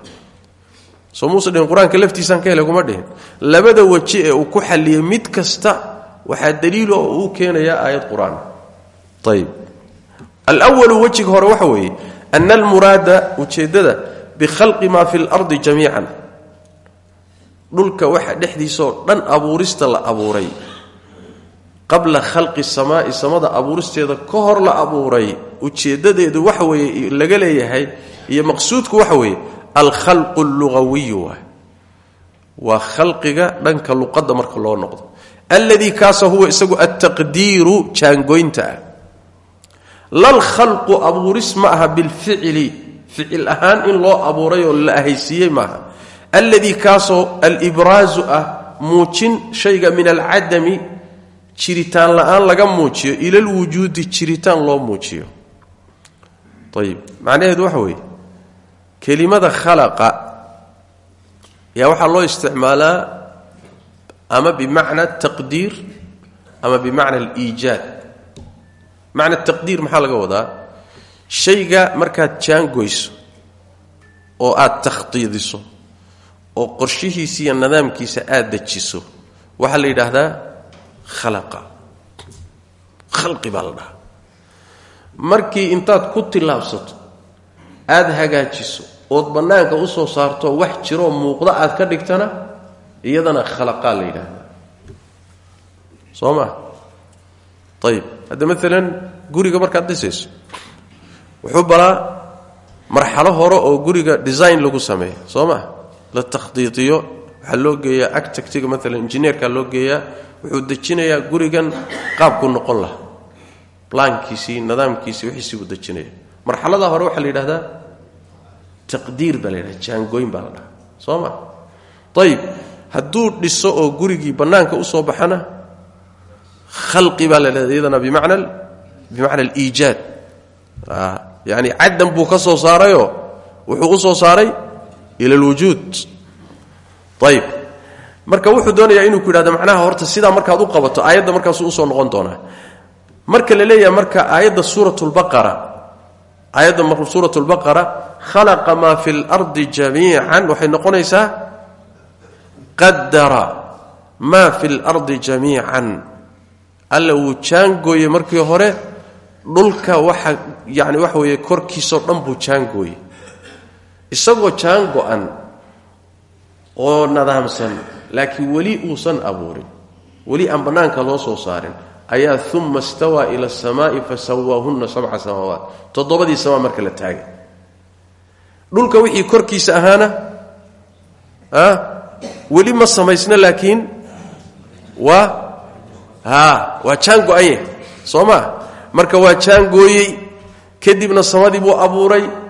soo muuse ka helay kuma dhihin. Labada weji ee uu ku xalliyey mid kasta waxaa daliilo uu keenayaa aayad qur'aan. Ayib alwalu wejiga hore waxa weeye ana almuraada ujeeddada bikhalqi maa fi lardi dhulka waxa dhexdiisaoo dhan abuurista la abuuray. Qabla khalqi samaai samada abuuristeeda ka hor la abuuray ujeeddadeedu waxa weeye laga leeyahay iyo maqsuudku waxa weeye alkhalqu allugawiyu waay. Waa khalqiga dhanka luqadda marka loo noqdo. Alladii kaasoo huwa isagu altaqdiiru jaangoynta ah. Lal khalqu abuuris ma aha bilficli. Ficil ahaan in loo abuuray oo la ahaysiiyey maaha alladii kaasoo alibraasu ah muujin shayga min alcadami jiritaan la'aan laga muujiyo ila lwujuudi jiritaan loo muujiyo. Ayib macnaheedu waxa weeye kelimada khalaqa yaa waxaa loo isticmaalaa ama bimacna taqdiir ama bimacna aliijaad. Macna taqdiir maxaa laga wadaa? Shayga markaad jaangoyso oo aad takhdiidiso oo qorshihiisa iyo nidaamkiisa aad dejiso waxaa la yidhaahdaa khalaqa. Khalqi baa la dhahaa. Markii intaad ku tillaabsato aada hagaajiso ood bannaanka u soo saarto wax jiroo muuqda aad ka dhigtana iyadana khalaqaa la yidhaahdaa. Soo maa ayib hadda maalan guriga markaad dhisayso wuxuu balaa marxalo hore oo guriga design lagu sameeyo. Soo maa la takhdiidiyo waxaa loo geeyaa actactiga maalan injineerkaa loo geeyaa wuxuu dejinayaa gurigan qaabku noqon laha blaankiisii nidaamkiisii wixiisii buu dejinaya marxaladaa hore waxaa la yidhahdaa taqdiir baa la yidhahda jaangooyn baa la dhahaa dhiso oo gurigii bannaanka u soo baxana khalqi baa la yidhahda iyadana bimacna bimacna aliijaad yani caddan buu ka soo wuxuu u soo saaray ila alwujuud. Ayib marka wuxuu doonayaa inuu ku yidhahdo macnaha horta sidaa markaad u qabato aayadda markaasuu u soo noqon doonaa. Marka la leeyahay marka aayadda suurat lbaqara aayadda suurat lbaqara khalaqa maa fi lardi jamiican waxay noqonaysaa qadara maa fi lardi jamiican. Alla wuu jaangooye markii hore dhulka waxa yani waxa weeye korkiisao dhan buu jaangooye isagoo jaan go-an oo nadaamsan laakiin weli uusan abuurin weli aan bannaanka loo soo saarin ayaa uma stawaa ila asamaai fasawaahunna sabca samaawaat. Toddobadii samaa marka la taagay dhulka wixii korkiisa ahaana weli ma samaysna laakiin waa waa jaan go-an yahay soo marka waa jaan gooyey kadibna samadii buu abuuray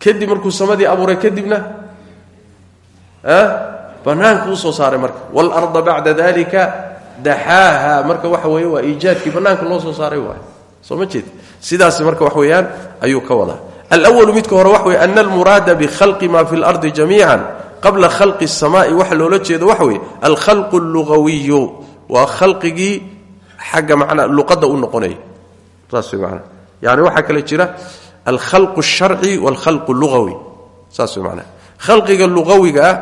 kadib markuu samadii abuuray kadibna bannaanka usoo saaray marka waalarda bacda dalika daxaaha marka waxa weeye waa iijaadkii bannaanka loo soo saaray waay soo ma jeed sidaas marka wax weeyaan ayuu ka wadaa alwalu midka hore wax weye ana almuraada bikhalqi ma fi lardi jamiican qabla khalqi الsamaai waxa loola jeedo waxa weeye alkhalqu اllugawiyu waa khalqigii xagga manaa luqadda u noqonaya saas wey manaa yani waxaa kale jira alkhalqu اsharci wاlkhalqu lugawi saas way manaa khalqiga lugawiga ah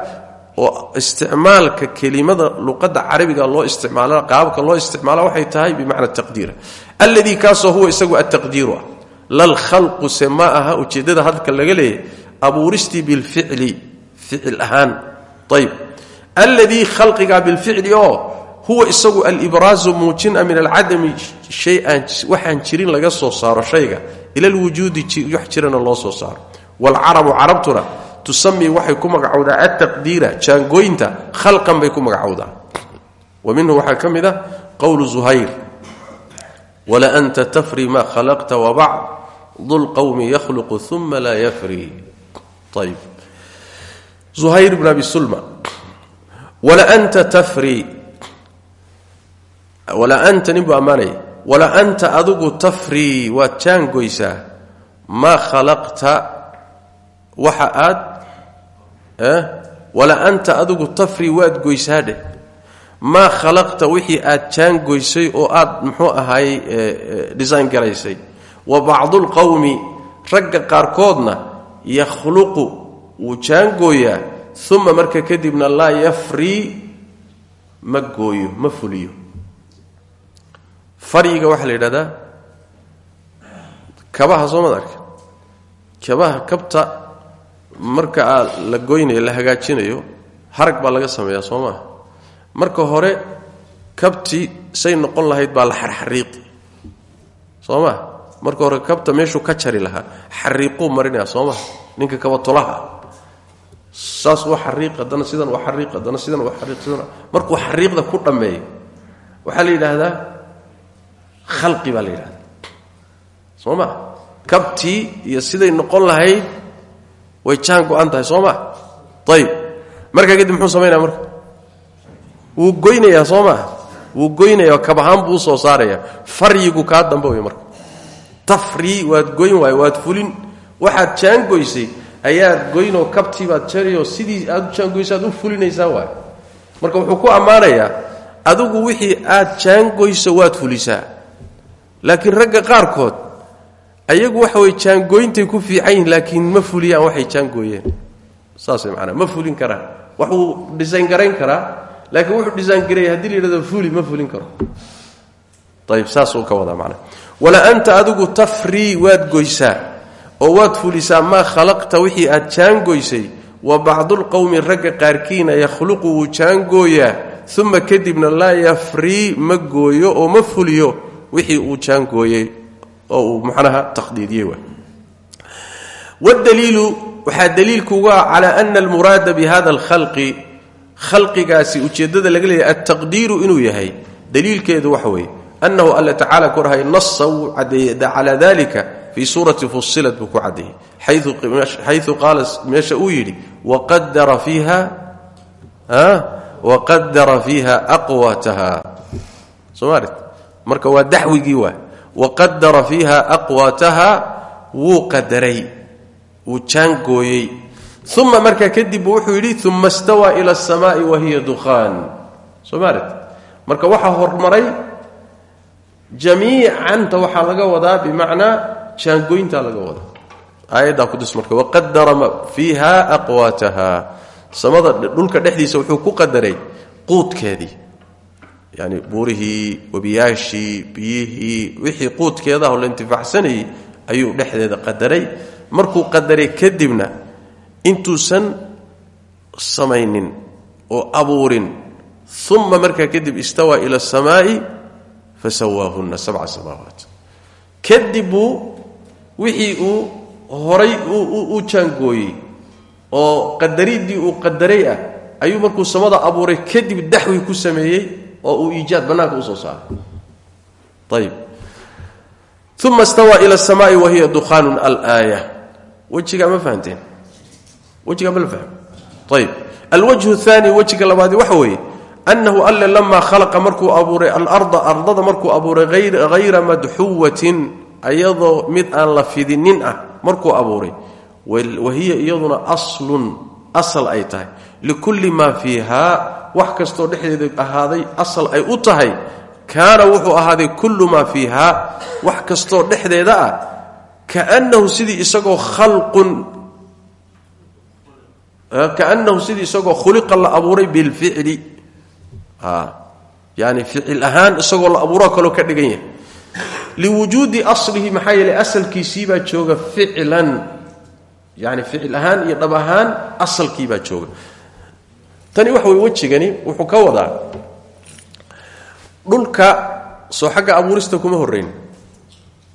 oo isticmaalka kelimada luqadda carabiga loo isticmaala qaababka loo isticmaala waxay tahay bimacna taqdiira alladii kaasoo huwa isagu ataqdiiru ah lalkhalqu se ma aha ujeeddada hadalka laga leeyahy abuuristii bilficli ficil ahaan ayb alladii khalqigaa huwa isagu alibraazu muujina min alcadami waxaan jirin laga soo saaro shayga. Ila alwujuudi wax jirana loo soo saaro. Waalcarabu carabtuna tusamii waxay ku magacowdaa altaqdiira jaangooynta khalqan bay ku magacowdaa. Wa minhu waxaa ka mid a zuhayr wala anta tafri ma khalaqta wabacd dulqowmi yakhluqu uma laa yafri. Ayb zuhayr bn abi sulma wala anta tafri wala anta nin buu ammaanaya wala anta adigu tafri waad jaangoysaa maa khalaqta waxa aad wala anta adigu tafri waad goysaadhe maa khalaqta wixii aad jaangoysay oo aad muxuu ahaay design garaysay. Wa bacdulqowmi ragga qaarkoodna yakhluqu wuu jaangooyaa uma marka kadibna laa yafrii ma gooyo ma fuliyo faryiga waxaa la yidhahdaa kabaha soo mad arka. Kabaha kabta marka la goynayo la hagaajinayo harag baa laga sameeyaa soo marka hore kabti say noqon lahayd baa la xarxariiqi. Soo marka hore kabta meeshuu ka jari lahaa xariiquu marinaya soo ninka kabatolaha saas waa xariiq haddana sidan waa xariiq haddana sidan waa xariiq sidan xariiqda ku dhammeeyo waxaa la yidhaahdaa khalqi baa la yidhahdaa. Soo ma kabtii iyo siday noqon lahayd way jaan go-an tahay soo ma ayib markaa kadib muxuu samaynaya marka? Wuu goynayaa soo maa wuu goynaya buu u soo saaraya. Faryigu kaa dambe marka. Tafri waad goyn waay waad fulin. Waxaad jaangoysay ayaad goynoo kabtii baad jariyoo sidii aad u jaangoysay aad u fulinaysaa waay. Marka wuxuu ku ammaanayaa adigu wixii aad jaangoyso waad fulisaa laakiin ragga qaarkood ayagu waxa way jaangooyintay ku fiican yihiin laakiin ma fuliyaan waxay jaangooyeen. Saasay maanaa ma fulin karaan. Waxuu dhisayn garayn karaa laakiin wuxuu dhisaan garaya haddii la yidhahdo fuli ma fulin karo. Ayib saasuu ka wadaa macnaa. Wala anta adigu tafrii waad goysaa oo waad fulisaa maa khalaqta wixii aad jaangoysay wa bacdulqowmi ragga qaarkiina yakhluqu wuu jaangooyaa uma kadibna laa yafrii ma gooyo oo ma fuliyo wixii uu jaangooyey oo uu macnaha taqdiidiyey wdaliilu waxaa daliilkuuga ah cala ana almuraada bihada alkhalqi khalqigaasi ujeeddada laga leeyahy altaqdiiru inuu yahay daliilkeedu waxa weeye annahu alla tacala korahay nasa wuu caddeeyey calaa dalika fii suurati fusilat buu ku caddeeyey xayu qaala meesha uu yidhi waqadara fiiha waqadara fiiha aqwataha somalit marka waa daxwigii waa waqadara fiiha aqwataha wuu qadaray wuu jaangooyey. Uma markaa kadib wuxuu yidhi uma stawaa ila asamaai wa hiya dukhaan. Somalit marka waxaa hormaray jamiicanta waxaa laga wadaa bimacnaa jaangooyintaa laga wadaa. Aayaddaa kudus marka waqadara fiiha aqwaataha. Samada dhulka dhexdiisa wuxuu ku qadaray quudkeedii yani buurihii webiyaashii biyihii wixii quudkeedaah oo la intifaacsanayay ayuu dhexdeeda qadaray. Markuu qadaray kadibna intuusan samaynin oo abuurin. Uma markaa kadib istawaa ila asamaai fasawaahunna sabca samaawaat. Kadib wixii uu horay u jaangooyey oo qadariddii uu qadaray ah ayuu markuu samada abuuray kadib daxwi ku sameeyey oo uu iijaad bannaanka u soo saaray ayib uma stawaa ila asamaai wa hiya dukhaanun alaaya. Wejigaa ma fahamteen wejigaa ma la fahmo. Ayib alwajhu aani wejiga labaadi waxa weeye annahu alle lamaa khalaqa markuu abuuray alarda ardada markuu abuuray hayra madxuwatin ayadoo mid aan la fidinin ah markuu abuuray. Wahiya iyaduna aslun asal ay tahay. Likulli maa fiihaa wax kastoo dhexdeeda ahaaday asal ay u tahay kaana wuxuu ahaaday kullu maa fiihaa wax kastoo dhexdeeda ah kaannahu sidii isagoo khalqun kaannahu sidii isagoo khuliqa la abuuray bilficli. Yani ficil ahaan isagoo la abuuroo kaloo ka dhigan yahay. Liwujuudi aslihi maxaa yeeley asalkiisiibaa jooga ficlan. Yani ficil ahaan iyo dhab ahaan asalkiibaa jooga tani waxa wey wejigani wuxuu ka wadaa dhulka soo xagga abuurista kuma horreyn.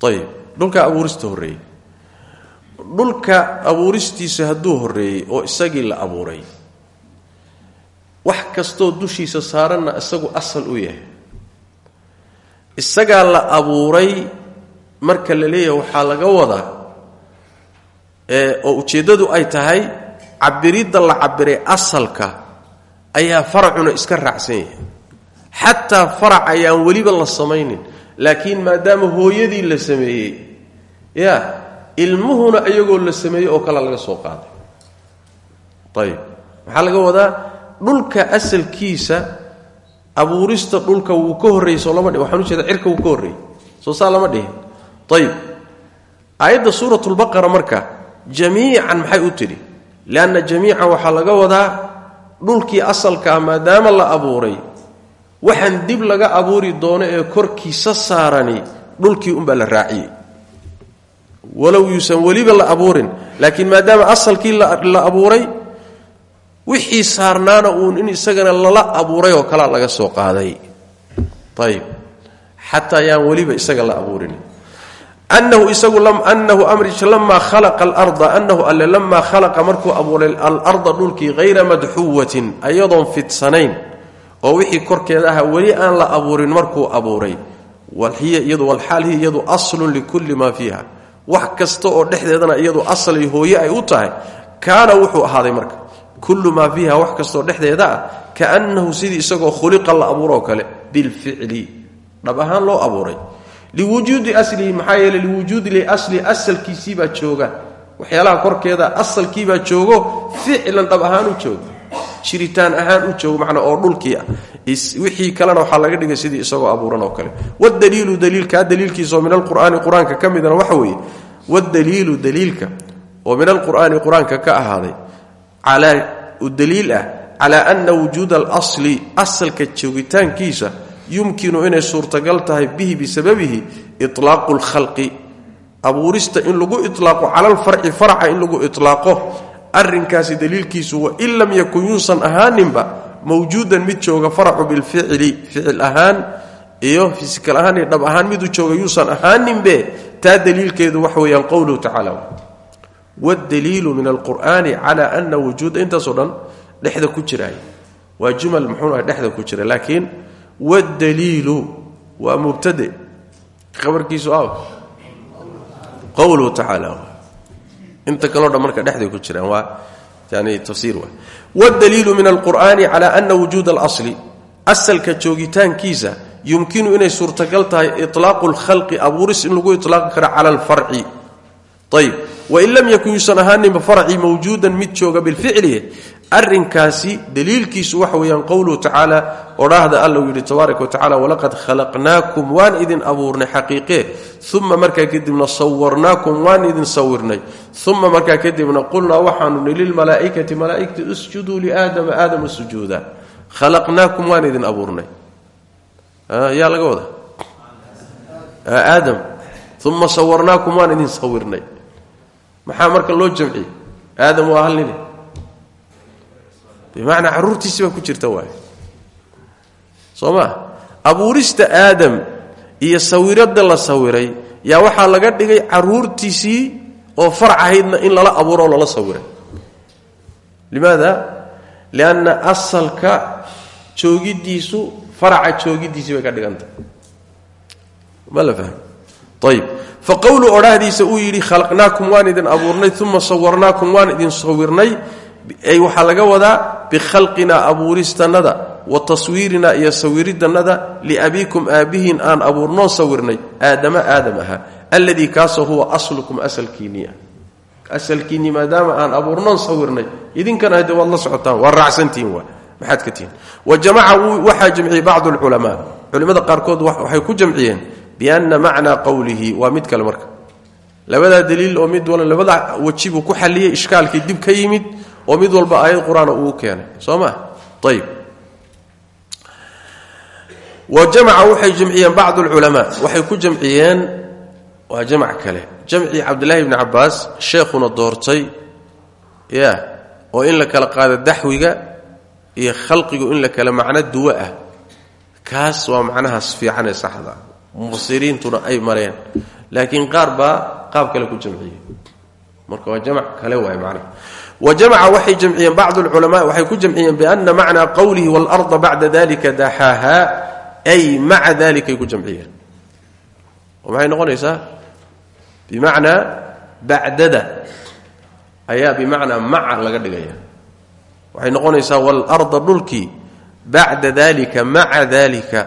Ayib dhulka abuurista horreeyey. Dhulka abuuristiisa hadduu horreeyey oo isagii la abuuray wax kastoo dushiisa saaranna isagu asal u yahay. Isagaa la abuuray marka la leeyahay waxaa laga wadaa oo ujeeddadu ay tahay cabiridda la cabiray asalka ayaa faracuna iska raacsan yahay. Xataa farac ayaan weliba la samaynin laakiin maadaama hooyadii la sameeyey ya ilmuhuna iyagoo la sameeyey oo kale laga soo qaaday. Ayib maxaa laga wadaa dhulka asalkiisa abuurista dhulka wuu ka horreeyey soo lama dhi waxaan ujeeda cirka wuu ka horreeyey. Soo saa lama dhihin ayib aayadda suuratulbaqara marka jamiican maxay u tidhi? Lianna jamiican waxaa laga wadaa dhulkii asalkaa maadaama la abuuray waxaan dib laga abuuri doono ee korkiisa saarani dhulkii unbaa la raaciyey. Walow yuusan weliba la abuurin laakiin maadaama asalkii la abuuray wixii saarnaana uun in isagana lala abuuray oo kalea laga soo qaaday. Ayib xataa yaan weliba isaga la abuurin anahu isagu anahu amrij lamaa khalaqa alarda anahu alle lamaa khalaqa markuu abuuray alarda dhulkii hayra madxuwatin ayadoon fidsanayn oo wixii korkeeda aha weli aan la abuurin markuu abuuray walxaal hiya iyadu aslun likulli maa fiiha wax kasta oo dhexdeedana iyadu asal iyo hooye ay u tahay kaana wuxuu ahaaday marka kullu maa fiiha wax kastaoo dhexdeeda ah kaannahu sidii isagoo khuliqa la abuuroo kale bilficli dhab ahaan loo abuuray liwujuudi aslihi maxaa yeele liwujuudi liasli asalkiisiibaa jooga. Waxyaalaha korkeeda asalkiibaa joogo ficlan dhab ahaan u jooga jiritaan ahaan u joogo macnaa oo dhulkii ah. Wixii kalena waxaa laga dhigay sidii isagoo abuuran oo kale. Wadaliilu daliilkaa daliilkiisaoo min alqur'aani qur'aanka ka midana waxa weeye. Wadaliilu daliilka oo min alqur'aani qur'aanka ka ahaaday calaa daliil ah calaa ana wujuuda alasli asalka joogitaankiisa yumkinu inay suurtagal tahay bihi bisababihi ilaaqu lkhalqi abuurista in lagu ilaaqo cala alfarci faraca in lagu ilaaqo arrinkaasi daliilkiisu wain lam yakun yuusan mawjuudan mid jooga faracu bilficli ficil ahaan iyo fisikal ahaan iyo dhab ahaan miduu jooga yuusan ahaaninbe taa daliilkeedu waxa weeyaan qowluhu tacala wاdaliilu min alqur'ani cala ana wujuuda intaasoo dhan dhexda ku jiraay. Waa jumal muxuunaha dhexda wاdaliilu waa mubtade khabarkiisu a qowluhu tacaala inta kaleo dhan marka dhexday ku jiraan waa yani tafsiir wa wاdaliilu min alqur'ani cala ana wujuuda اlasli asalka joogitaankiisa yumkinu inay suurtagal tahay iطlaaqu اlkhalqi abuuris in lagu iطlaaqi karo cala alfarci ayb wain lam yakun yuusan ahaaninba farcii mawjuudan mid jooga bilficli arinkaasi daliilkiisu waxa weeyaan qowluhu tacaala odhaahda alla uu yidhi tabaaraka walaqad khalaqnaakum waan idin abuurnay xaqiiqee. Uma markaa kadibna sawarnaakum waan idin sawirnay. Uma markaa kadibna qulnaa waxaanu ni lilmalaa'ikati malaa'igti usjuduu liaadama aadama sujuuda khalaqnaakum waan idin abuurnay. Yaa laga wada aadam. Uma sawarnaakum waan idin sawirnay. Maxaa marka loo jamciyey? Aadam waa hal nini bimacnaa carruurtiisi baa ku jirta waay soo maa abuurista aadam iyo sawiradda la sawiray yaa waxaa laga dhigay carruurtiisii oo farac ahaydna in lala abuuro oo lala sawiray. Limaada? Lianna asalka joogidiisu faraca joogidiisii bay ka dhigantah ma la fahmi? Ayib faqowlu odhaahdiisa uu yidhi khalaqnaakum waan idin abuurnay uma sawarnaakum waan idin sawirnay ay waxaa laga wadaa bikhalqinaa abuuristannada wa taswiirinaa iyo sawiridannada liabiikum aabbihiin aan abuurnoo sawirnay aadama aadam ahaa alladii huwa aslukum asalkiinni ah. Asalkiinni maadaama aan abuurnoon sawirnay. Idinkana hadde waad la socotaan waa raacsantihiin waa maxaad ka tihiin. Wa jamaca waxaa jamciyey bacdu alculamaa culimmada waxay ku jamciyeen bianna macnaa qowlihi waa mid kale marka. Labadaa daliil oo mid walba labada buu ku xalliyey ishkaalkii dib ka yimid oo mid walba aayad qur'aana uu keenay soo ma? Ayib wa jamaca waxay jamciyeen bacdu alculamaa waxay ku jamciyeen waa jamac kale. Jamcii cabdillaahi bni cabbaas sheekhuna doortay ya oo in la kala qaado daxwiga iyo khalqigu in la kala macno duwo ah. Kaas waa macnahaas fiican ee saxda. Mufasiriintuna ay mareen. Laakiin qaar qaab kale ku jamciyey marka waa kale waay wa jamaca waxay jamciyeen bacdu alculamaa waxay ku jamciyeen biana macnaa qowlihi waalarda bacda dalika daxaaha ay maca dalikay ku jamciyeen. Maxay noqonaysaa? Bimacnaa bacdada ayaa bimacnaa maca laga dhigaya. Waxay noqonaysaa waalarda dhulkii bacda dalika maca dalika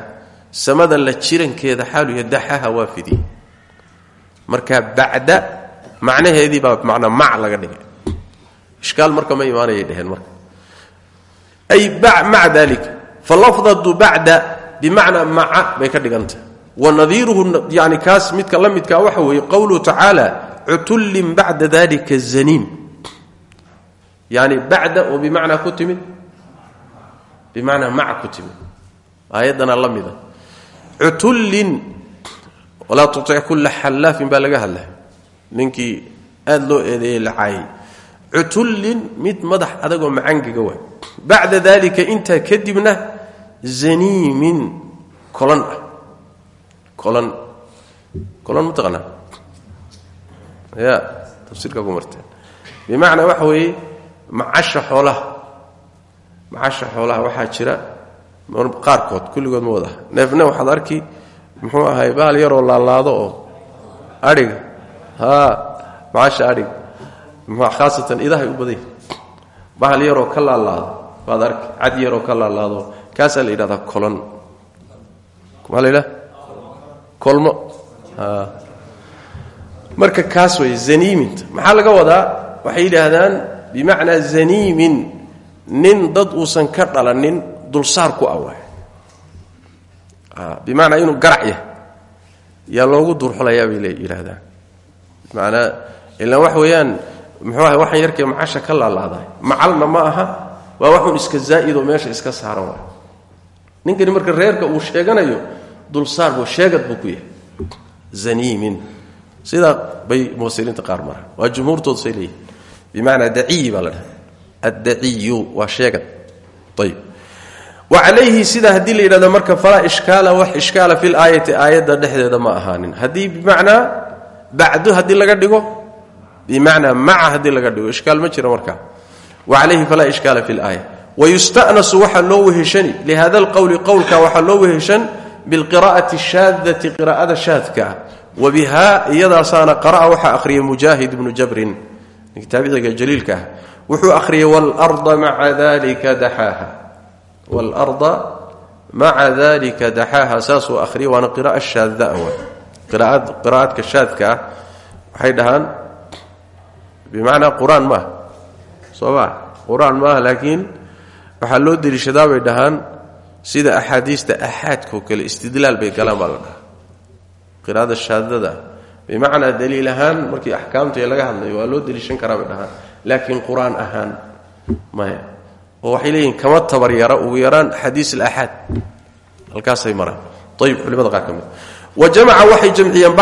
samada la jirankeeda xaalu ya daxaha waa fidiyey marka bacda macnaheedii baa manaa mac laga dhigay ishkaal marka ma imaanayay dheheen marka. Ay maca dalika falafdatu bacda bimacnaa maca bay ka dhigantah wanadiiruhu yani kaas midka la midkaa waxa weeye qowluhu tacaala cutullin bacda dalika zaniim yani bacda oo bimacnaa ku timid. Bimacnaa maca ku timid. Aayaddana la mida. Cutullin walaa tutic kulla xallaafin baa laga hadlay cutullin mid madax adagoo macangaga waay. Bacda dalika intaa kadibna zaniimin kolan ah. Ma taqanaa ya tafsiirkaa ku marteen. Waxa weeye macasha xoolaha. Macasha xoolaha waxaa jira qaarkood kulligood ma wada. Neefne waxaad arki muxuu ahay baal yaroo laalaado oo adhiga haa macasha adhiga khaasatan idahay u badanya bahal yaroo ka laalaado. Baad arki cad yaroo ka laalaado. Kaasaa la yidhahdaa kolon. Maa kolmo. Marka kaas way zaniiminta maxaa laga wadaa? Waxay yidhaahdaan bimacnaa zaniimin nin dad uusan ka dhalanin dulsaar ku awaay bimacnaa inuu garac yahay. Yaa loogu durxulayaa bay yidhaahdaan. Manaa ilaan wax weeyaan muxuu ahay waxaan yarkee macasha ka laalaadahay macalna ma aha waa waxun iska zaa'idoo meesha iska saaran waay. Ninkani marka reerka uu sheeganayo dulsaar buu sheegad buu ku yahay. Zaniimin. Sidaa bay mufasiriinta qaar maraan waa jumhuurtoodu say leeyihiin bimacnaa daciyi baa la dhaha addaciyu waa sheegad. Ayib wa calayhi sidaa la yidhahdo marka falaa ishkaala wax ishkaala fi laayati aayadda dhexdeeda ma ahaanin. Haddii bimacnaa bacdu haddii laga dhigo bimacnaa maca haddii laga dhigo ishkaal ma jira markaa wa calayhi falaa ishkaala fi laaya wayusta'nasu waxaa loo weheshani lihada alqowli qowlka waxaa loo weheshan bilqira'ati shaadati qiraa'ada shaadka. Ah wa bihaa iyadaasaana qara'a waxaa akhriyay mujaahid ibnu jabrin taabiciga jaliilka ah. Wuxuu akhriyay waalarda maca dalika daxaaha. Waalarda maca dalika daxaaha saasuu akhriyay waana qira'a shaada wa qiraa'adka shaadka ah. Waxay dhahaan bimacnaa qur'aan maaha soo maa qur'aan maaha laakiin waxaa loo deliishadaa bay dhahaan kale istidlaal bay galaan baa qiraa'ada shaadada. Bimacnaa daliil markii axkaamta laga hadlayo waa loo deliishan karaa bay laakiin qur'aan ahaan maya. Oo waxay leeyihiin kama tabar yara ugu yaraan xadiis alaxaad halkaasay maraan. Ayib culimada qaar ka mid. Wa jamaca waxay jamciyeen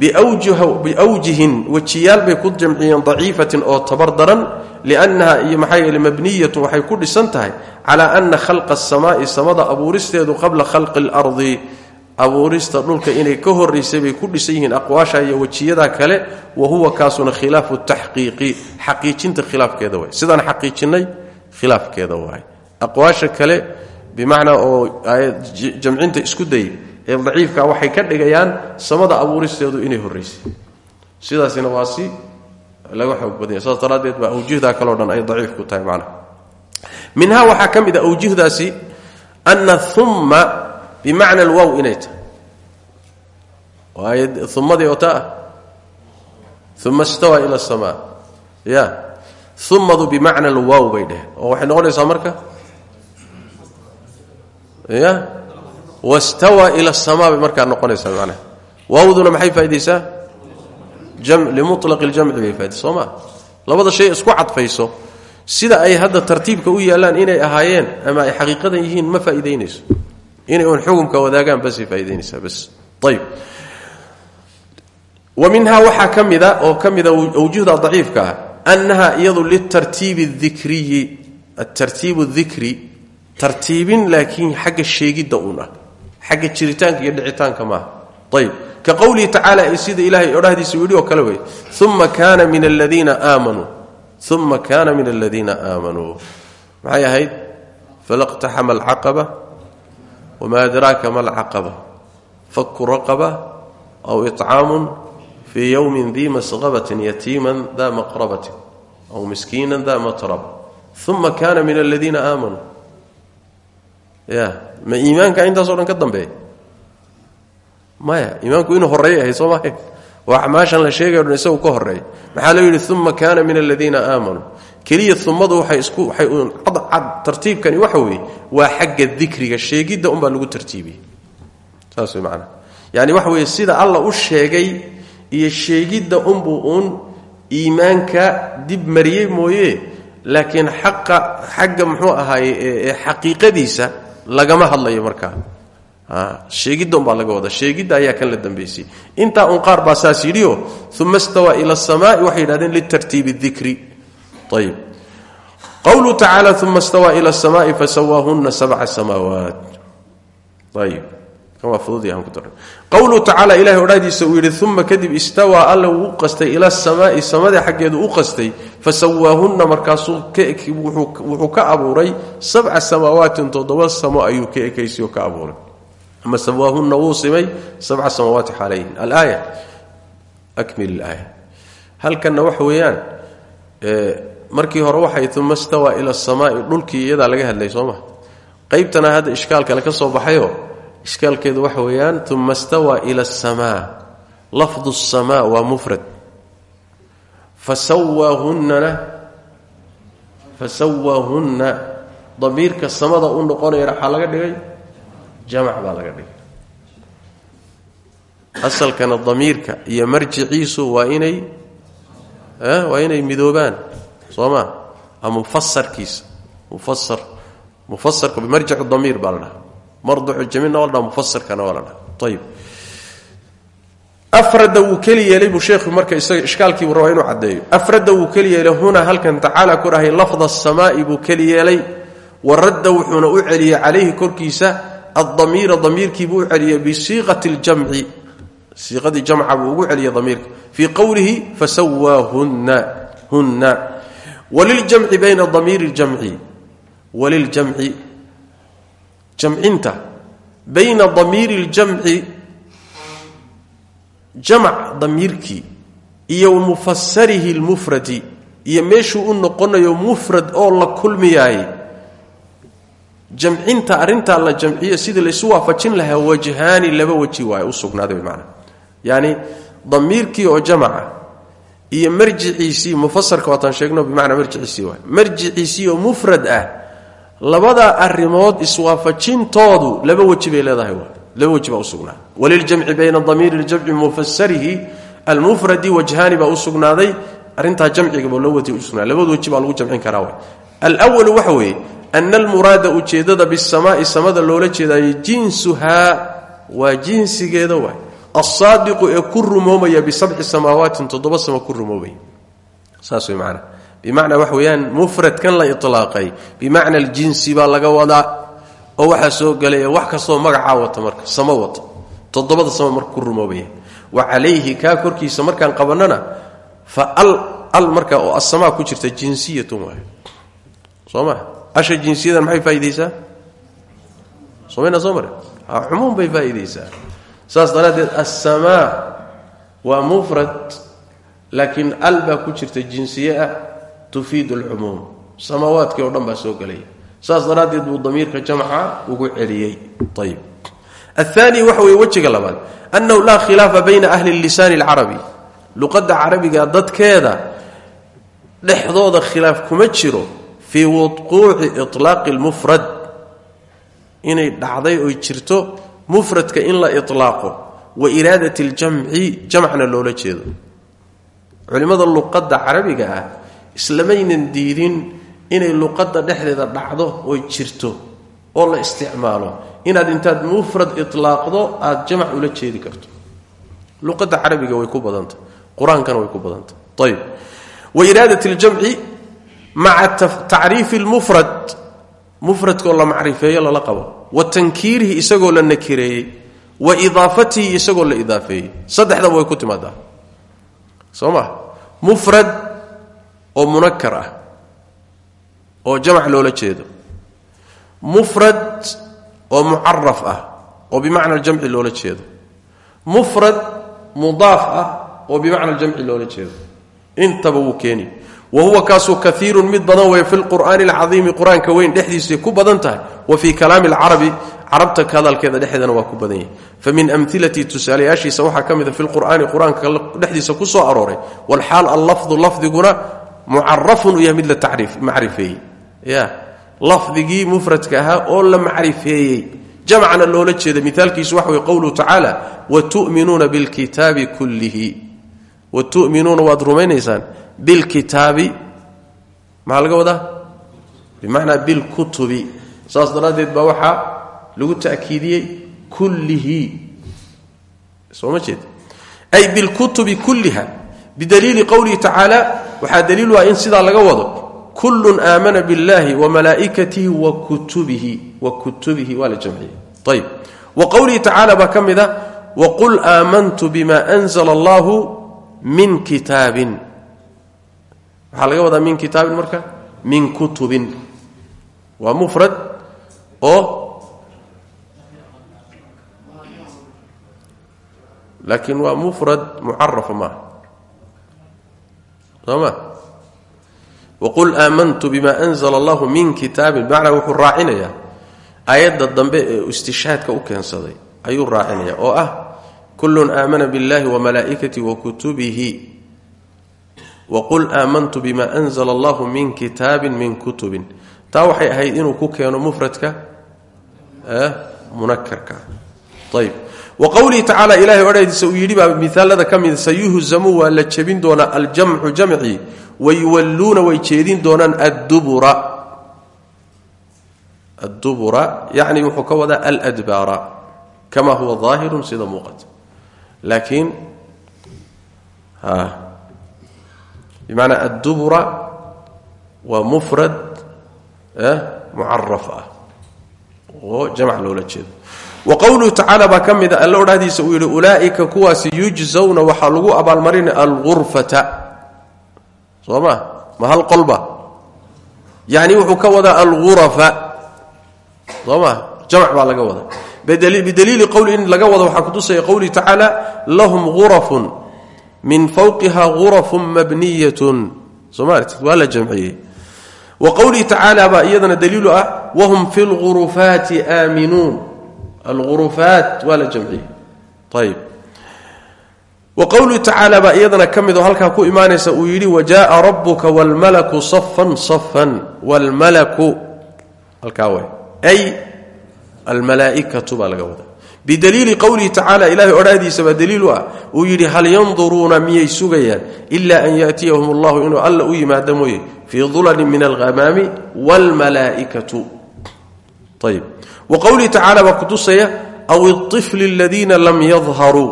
biwjihin wejiyaal bay ku jamciyeen daciifatin oo tabar daran liannaha iyo maxaa yeele mabniyatun waxay ku dhisan tahay calaa ana khalqa asamaai samada abuuristeedu qabla khalqi اlardi abuurista dhulka inay ka horaysay bay ku dhisan yihiin aqwaasha iyo wejiyada kale wa huwa kaasuna khilaafu taxqiiqi xaqiijinta khilaafkeeda waay sidaan xaqiijinay khilaafkeeda waay aqwaasha kale bimacnaa oo jamcinta isku dayay ee daciifka waxay ka dhigayaan samada abuuristeedu inay horaysay sidaasina waa si laga xoog badanya saas daraaddeed baa awjuhdaa kaleo dhan ay daciif ku tahay macnaha. Minhaa waxaa ka mid a awjuhdaasi ana uma bimacna alwow inay tahay. Oo ta ah. Ila asamaa ya. Umadu bimacna alwow bay dheheen oo waxay noqonaysaa marka? Ya wastawaa ila asamaa bay markaa noqonaysaa macnaha waawduna maxay faa'idaysaa limulaqi ljamci bay faa'idaysa soo maa labada shay isku cadfayso sida ay hadda tartiibka u yaalaan inay ahaayeen ama ay xaqiiqadan yihiin ma faa'iidaynayso. Inay uun xukumka wadaagaan basay faa'idaynaysaa bas. Ayib wa minhaa waxaa ka mida oo ka mida awjuhda daciifka ah annaha iyadu litartiibi dikriyi atartiibu dikri tartiibin laakiin xagga sheegidda uun ah xagga jiritaanka iyo dhicitaanka maaha. Ayib. Ka qowlihi tacaala sida ilaahay odhahdiisa yidhi oo kale wey uma kaana min aladiina aamanuu uma kaana min aladiina aamanuu maxay ahayd? Falaqtaxama alcaqaba wma adraaka ma alcaqaba faku raqaba aw icaamun fii yowmin dii masqabatin yatiiman da maqrabatin aw miskiinan da matraba uma kaana min aladiina aamanuu ya. Ma iimaanka intaaso dhan ka dambeeya? Maya iimaanku inuu horeey ahay soo maha waa acmaashan la sheegayo dhan isagu ka horreeya maxaa loo yidhi uma kaana min aladiina aamanuu keliya umadu waxay isku waxay uun cadcad tartiibkani waxa weeye waa xagga dikriga sheegidda unbaa lagu tartiibiyey. Saas way macanaha yacni waxa weeye sida alla u sheegay iyo sheegidda unbuu uun iimaanka dib mariyey mooye laakiin xaqa xagga muxuu ahaaye ee xaqiiqadiisa lagama hadlayo markaa sheegidda umbaa laga wada sheegidda ayaa kan la dambaysay intaa un qaar baa saas yidhio uma stawaa ila asamaai waxay yidhahdeen litartiibi dikri ayib qowluu tacaala uma stawaa ila asamaai fasawaahuna sabca samaawaat. Ayib qowluu tacaala ilahay odhaadiisa uu yidhi uma kadib istawaa alla wuu qastay ila asamaai samada xaggeedu u qastay fasawaahunna markaasuu wuxuu ka abuuray sabca samaawaatin toddoba samo ka ekaysay oo ka abuuray. Ama sawaahunna wuu simay sabca samaawaati xalayhin alaaya akmil ilaaya halkanna waxa weeyaan markii hore waxay uma stawaa ila asamaai dhulkii iyadaa laga hadlay soo qaybtana hadda ishkaal kale ka soo baxayo ishkaalkeedu waxa weeyaan uma stawaa ila asamaa lafdu asamaa waa mufrad. Fasawaahunana fasawaahunna damiirka samada u noqonaya waxaa laga dhigay? Jamac baa laga dhigay. Asalkana damiirka iyo marjiciisu waa inay waa inay midoobaan soo ma? Mufasarkiisa mufasar mufasarka bimarjic damiir marducu jamina waa la dhaha mufasarkana waa la dhaha afrada wuu keli yeelay buu sheekhu marka isaga ishkaalkiibuu rabaa inuu caddeeyo. Afrada wuu keli yeelay huna halkan tacaala ku dhahay lafda asamaa'i buu keli yeelay. Wa radda u celiyey calayhi korkiisa adamiira damiirkiibuu u celiyey bisiiqati ljamci siiqadii jamca buu ugu celiyey damiirka. Fii qowlihi fasawaahunna hunna. Waliljamci bayna damiiri ljamci waliljamci jamcinta bayna damiiri ljamci jamac damiirkii iyo mufasarihi lmufradi iyo meeshuu u noqonayo mufrad oo la kulmiyaay jamcinta arrintaa la jamciyo sidii laysu waafajin lahaa wajhaani laba weji waay u sugnaaday man yacni damiirkii oo jamaca iyo marjiciisii mufasarka waataan sheegno bimacnaa marjiciisii waay marjiciisii oo mufrad ah labadaa arrimood iswaafajintoodu laba weji bay leedahay laba weji baa usugnaaday waliljamci bayna damiiri ljamci mufasarihi almufradi wajhaani baa u sugnaaday. Arrintaa jamcigaba loo wati usugnaday labada weji baa lagu jamcin karaa waay. Alwalu waxa weeye ana almuraada ujeeddada bisamaai samada loola jeedaayo jinsuhaa waa jinsigeeda waay. Alsaadiqu ee ku rumoomaya bisabci samaawaatin toddoba samo ku rumoobaya saas bimacnaa wax weeyaan mufradkan la itlaaqay. Bimacna aljinsi baa laga wadaa oo waxaa soo gelaya wax kastoo magacaa wata marka samo wata toddobada samo marka ku wa calayhi kaa korkiisa markaan qabannana fa al al marka oo asamaa ku jirta jinsiyatun waay soo asha jinsiyadan maxay faa'idaysaa somayna soo mare cumuum bay faa'idaysaa saas daraaddeed assamaa waa mufrad laakiin al ku jirta jinsiye ah tufiid lcumuum samaawaadkii oo dhan baa soo gelaya saas daraaddeed buu damiirka jamca ugu celiyey. Ayb aani waxa weye wejiga labaad. Annahu laa khilaafa bayna ahli lisaani alcarabi. Luqadda carabiga dadkeeda dhexdooda khilaaf kuma jiro fii wuquuci ilaaqi lmufrad inay dhacday oy jirto mufradka in la ilaaqo wa iraadati ljamci jamcna loola jeedo. Culimmada islamaynan diidin inay luqadda dhexdeeda dhacdo oy jirto oo la isticmaalo. Inaad intaad mufrad ilaaqdo aad jamac ula jeedi karto. Luqadda carabiga way ku badanta qur'aankana way ku badanta. Ayb wa iraadat اljamci maca tacriifi اlmufrad mufradkoo la macrifeeyo lala qabo. Wa tankiirihi isagoo la nakireeyey. Wa idaafatihi isagoo la idaafeeyey. Saddexdaba way ku timaadaa. Soo mufrad oo munakar ah oo jamac loola jeedo. Mufrad oo mucaraf ah oo bimacna aljamci loola jeedo. Mufrad mudaaf ah oo bimacna aljamci loola jeedo. Intaba wuu keeni. Wa huwa kaasuu kaiirun mid badan weeye fi lqur'aani alcadiimi qur'aanka weyn dhexdiisay ku badan tahay. Wa fii kalaami alcarabi carabta hadalkeeda dhexdeedana waa ku badan yahay. Fa min amilati tusaalayaashiisa waxaa ka mucarafun u yahay mid la macrifeeyey ya lafdigii mufradka ahaa oo la macrifeeyey jamcna loola jeeda miaalkiisu waxa wey qowluhu tacaala watu'minuuna bilkitaabi kullihi. Watu'minuuna waad rumaynaysaan bilkitaabi. Maxaa laga wadaa? Bimacnaa bilkutubi. Saas daraaddeed baa waxaa lagu ta'kiidiyey kullihi. Soo ma jeed? Ay bilkutubi kulliha bidaliili qowlihi tacaala waxaa daliilu ah in sidaa laga wado kullun aamana biاllahi wamalaa'ikatihi wa kutubihi wa kutubihi waa la jamciyey. Ayb wa qowlihi tacala baa ka mid a waqul aamantu bima anzla allahu min kitaabin. Waxaa laga wadaa min kitaabin marka? Min kutubin. Waa mufrad oo laakiin waa mufrad soo ma waqul aamantu bima anzla allahu min kitaabin. Bimacnaa wuxuu raacinayaa. Aayadda dambe ee istishaadka u keensaday ayuu raacinaya oo ah kullun aamana biاllahi wamalaa'ikatihi wa kutubihi. Waqul aamantu bima anzla allahu min kitaabin min kutubin. Taa waxay ahayd inuu ku keeno mufradka munakarka wa qowlihi tacaala ilahay odhadiisa uu yidhi baa miaalada ka mid sayuhzamu waa la jebin doonaa aljamcu jamci wayuwalluuna way jeedin doonaan addubura. Yacni wuxuu ka wadaa aladbaara kama huwa daahirun sida muuqata. Laakiin bimacnaa addubura waa mufrad mucaraf ah oo jamc loola jeedo wa qowluhu tacaala baa ka mida alla odhahdiisa uu yidhi ulaa'ika kuwaasi yujzawna waxaa lagu abaalmarinaya algurfata soo ma ma hal qolba yacni wuxuu ka wadaa algurafa soo ma jamc baa laga wadaa. Bidaliili qowli in laga wado waxaa kutusaya qowlihi tacaala lahum gurafun min fawqiha gurafun mabniyatun. Soo maartid waa wa qowlihi tacaala baa iyadana daliilu ah wahum fi lgurufaati aaminuun alghurufaat waa la jamciyey. Ayb wa qowluhu tacaala baa iyadana ka mid oo halkaa ku imaanaysa uu yidhi wajaaa rabuka wlmalaku safan safan wlmalaku halkaa w ay almalaaikatu baa laga wada bidaliili qowlihi tacaala ilahay odhaadiisa baa daliilu ah. Uu yidhi hal yanduruuna miyay sugayaan ila an yaatiyahum allahu inuu alla u yimaado mooye fii dulanin min alghamaami wlmalaaikatu ayb wa qowlihi tacala baa kutusaya aw iطifli aladiina lam yadharuu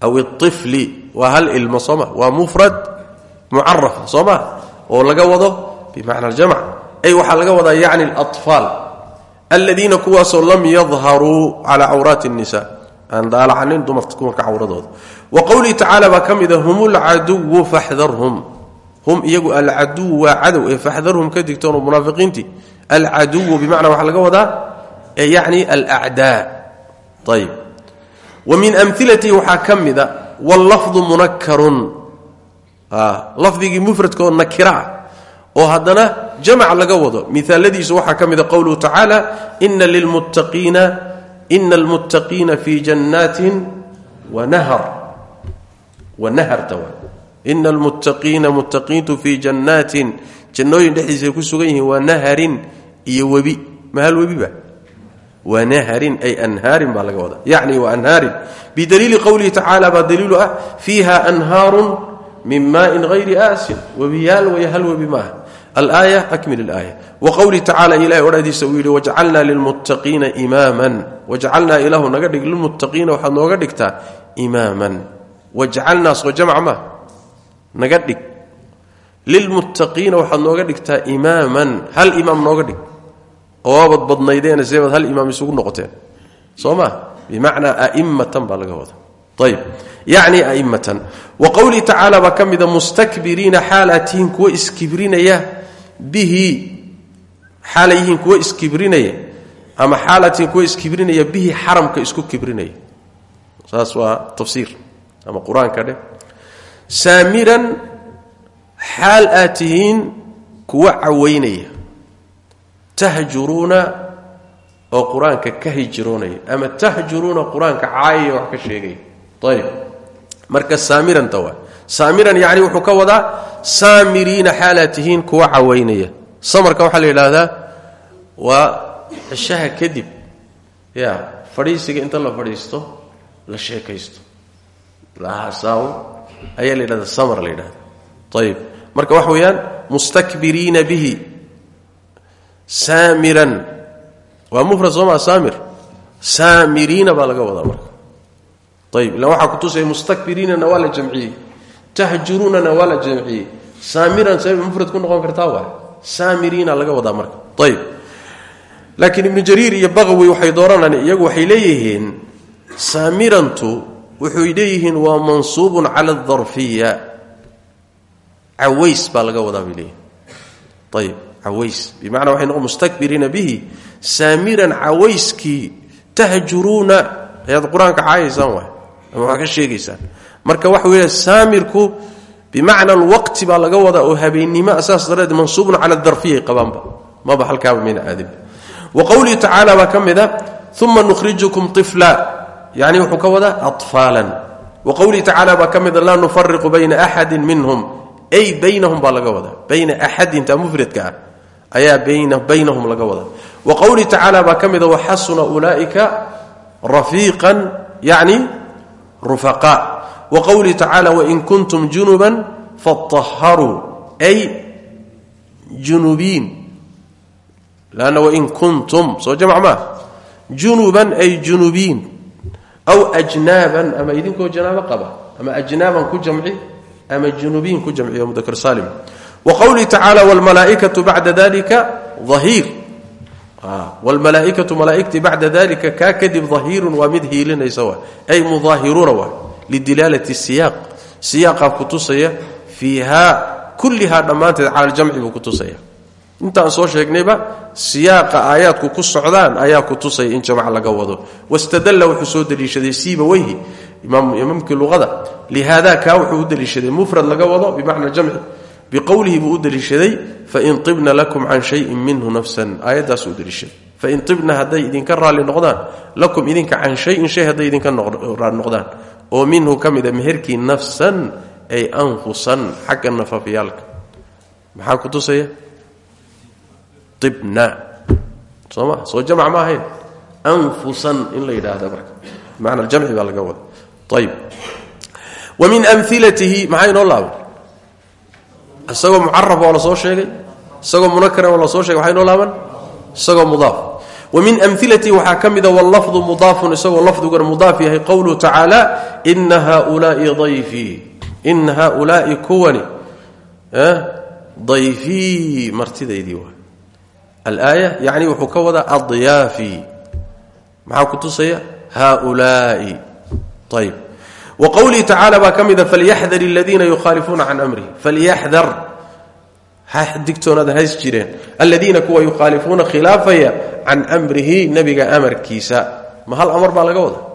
aw iطifli waa hal ilmo sooma waa mufrad mucarafa soo ma oo laga wado bimacna aljamc ay waxaa laga wadaa yacni alaطfaal aladiina kuwaasoo lam yadharuu cala cawraati الnisa aan daalacanin dumarka cawradooda wa qowlihi tacaala baa ka mida hum lcaduwu faxdarhum hum iyagu alcaduw waa cadow ee faxdarhum ka digtoonoo munaafiqiintii alcaduwu bimacnaa waxaa laga wadaa yacni alacdaa ayb wa min amilatihi waxaa ka mida wallafdu munakarun lafdigii mufradka oo nakira ah oo haddana jamac laga wado. Miaaladiisu waxaa ka mida qowluhu tacaala ina lilmuttaqiina ina almuttaqiina fii jannaatin wanahar wanaharta ina almuttaqiina muttaqiintu fii jannaatin. Jannooyin dhexdiisa ay ku sugan yihiin waa naharin iyo webi. Mahal webiba waa naharin ay anhaarin baa laga wadaa. Yacni waa anhaarin. Bidaliili qowlihi tacaala baa daliilu ah fiiha anhaarun min maain hayri aasin. Webiyaal way hal webi wa qowlihi tacala ilahay odhadiisa uu yidhi wajcalnaa lilmuttaqiina imaaman. Wajcalnaa ilaahu naga dhig lilmuttaqiina waxaad nooga dhigtaa imaaman. Wajcalnaa soo jamc maa naga dhig. Lilmuttaqiina waxaad nooga dhigtaa imaaman. Hal imaam oo waabad badnaydeena seebaad hal imaam isugu noqoteen. Soo maa bimacnaa a'immatan baa laga wada ayb yacni a'immatan. Wa qowlihi tacaala baa ka mida mustakbiriina xaalaad tihiin kuwa iskibrinaya bihi. Xaalay yihiin kuwa iskibrinaya ama xaalaad tihiin kuwa iskibrinaya bihi xaramka isku kibrinaya. Saas waa tafsiir ama qur'aanka dheh. Saamiran xaal aad tihiin kuwa cawaynaya tahjuruuna oo qur'aanka ka hijroonaya ama tahjuruuna qur'aanka caayaya wax ka sheegaya. Ayb marka saamiranta waa saamiran yacni wuxuu ka wadaa saamiriina xaalaad tihiin kuwa cawaynaya. Samarka waxaa la yidhaahdaa waa cishaha kadib ya fadhiisiga inta la fadhiisto la sheekaysto. Lahasaawo ayaa la yidhahda samar la yidhahda ayib. Marka waxa weeyaan mustakbiriina bihi saamiran. Waa mufrad sooma saamir. Saamiriina baa laga wadaa marka. Ayib ilan waxaa kutusaya mustakbiriinana waa la jamciyey. Tahjuruunana waa la saamiran say mufrad ku noqon kartaa waay. Saamiriina laga wadaa marka. Ayib laakiin ibnu jariir iyo baqwi waxay dooranaan iyagu waxay leeyihiin saamirantu wuxuy leeyihiin waa mansuubun cala adarfiya caways baa laga wadaa bay leeyihiin caways. Bimacnaa waxay noqon mustakbiriina bihi saamiran cawayskii tahjuruuna. Ayaad qur'aanka caayaysaan waay ama waxaa ka sheegaysaan marka waxa weeye saamirku bimacna alwaqti baa laga wadaa oo habeennimo saas dareed mansuubun cala darfiyay qabaanba maba halkaaba mayna aadin wa qowlihi tacaala baa ka mid a uma nukhrijukum ifla yani wuxuu ka wadaa aطfaalan wa qowlihi tacaala baa ka mida laa nufariqu bayna axadi minhum. Ay baynahum baa laga wadaa. Bayna axadinta mufradka ah ayaa baynahum laga wadaa. Wa qowlihi tacaala baa ka mida waxasuna ulaa'ika rafiiqan yani rufaqa wa qowlihi tacaala wain kuntum junuban faطaharuu ay junubiin. Lanna wain kuntum soo jamc maa junuban ay junubiin. Aw ajnaaban ama idinkoo janaabo qaba ama ajnaaban ku jamci ama junubiin ku jamciyo mudakr saalim wa qowlihi tacaala wlmalaaikatu bacda dalika ahiir wlmalaaikatu malaaigtii bacda dalika kaa kadib dahiirun waa mid hiilinaysa waa ay mudaahiruuna waa lidilaalati siyaaq siyaaqaa kutusaya fiiha kullihaa dhammaanteed cala ljamci buu kutusaya intaan soo sheegnayba siyaaqa aayaadku ku socdaan ayaa ku tusaya in jamc laga wado wastadalla wuxuu soo deliishaday siiba weyhi imaamkii luqada lihaada kaa wuxuu u deliishaday mufrad laga wado bimacna biqowlihi buu u deliishaday fain ibna lakum can shayin minhu nafsan. Aayaddaasuu u deliishaday fain ibna hadday idinka raalli noqdaan lakum idinka can shayin shay hadday idinka raalli noqdaan. Oo minhu ka mida meherkii nafsan ay anfusan xagga nafafyaalka maxaa ku tusaya? Ibna sooma soo jamc ma ahayn. Anfusan in la yidhaahda marka. Bimacna jamci baa laga wada laabay isagoo mucaraf waa la soo sheegay. Isagoo munakaran waa la soo shegay waxaa inoo laaban? Isagoo mudaaf. Wa min amilatihi waxaa ka mida wallafdu mudaafun isagoo lafdiguna mudaaf yahay qowluhu tacaala ina haulaai dayfii ina haulaai kuwani dayfii martidaydii waa. Alaaya yacni wuxuu ka wadaa adyaafi. Maxaa ku tusaya? Haulaai ayb wa qowlihi tacaala baa ka mida falyaxdar aladiina yukhaalifuuna can amrihi falyaxdar ha digtoonaada hays jireen aladiina kuwa yukhaalifuuna khilaafaya can amrihi nebiga amarkiisa ma hal amar baa laga wadaa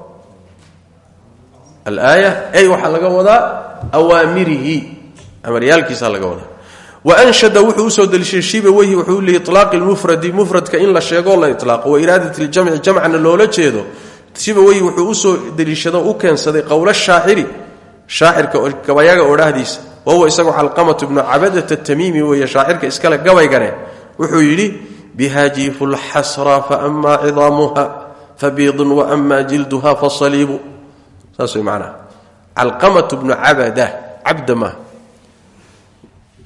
alaaya ay waxaa laga wadaa awaamirihi amaryaalkiisaa laga wadaa wanshada wuxuu u soo deliishay shibaweyhi wuxuu liilaaqi lmufradi mufradka in la sheegoo la ilaaqo wa iraadat ljamci jamcana loola jeedo shibaweyhi wuxuu u soo deliishado u keensaday qowla shaaciri. Shaacirka gabayaga odhaahdiisa wahuwa isagoo calqamatu bnu cabadat tamiimi weeye shaacirka iskale gabaygane. Wuxuu yidhi bihaajiifu lxasra faama cidaamuha fabiidun waama jilduha fasaliibu saas way macnaha calqamatu bnu cabada cabda maaha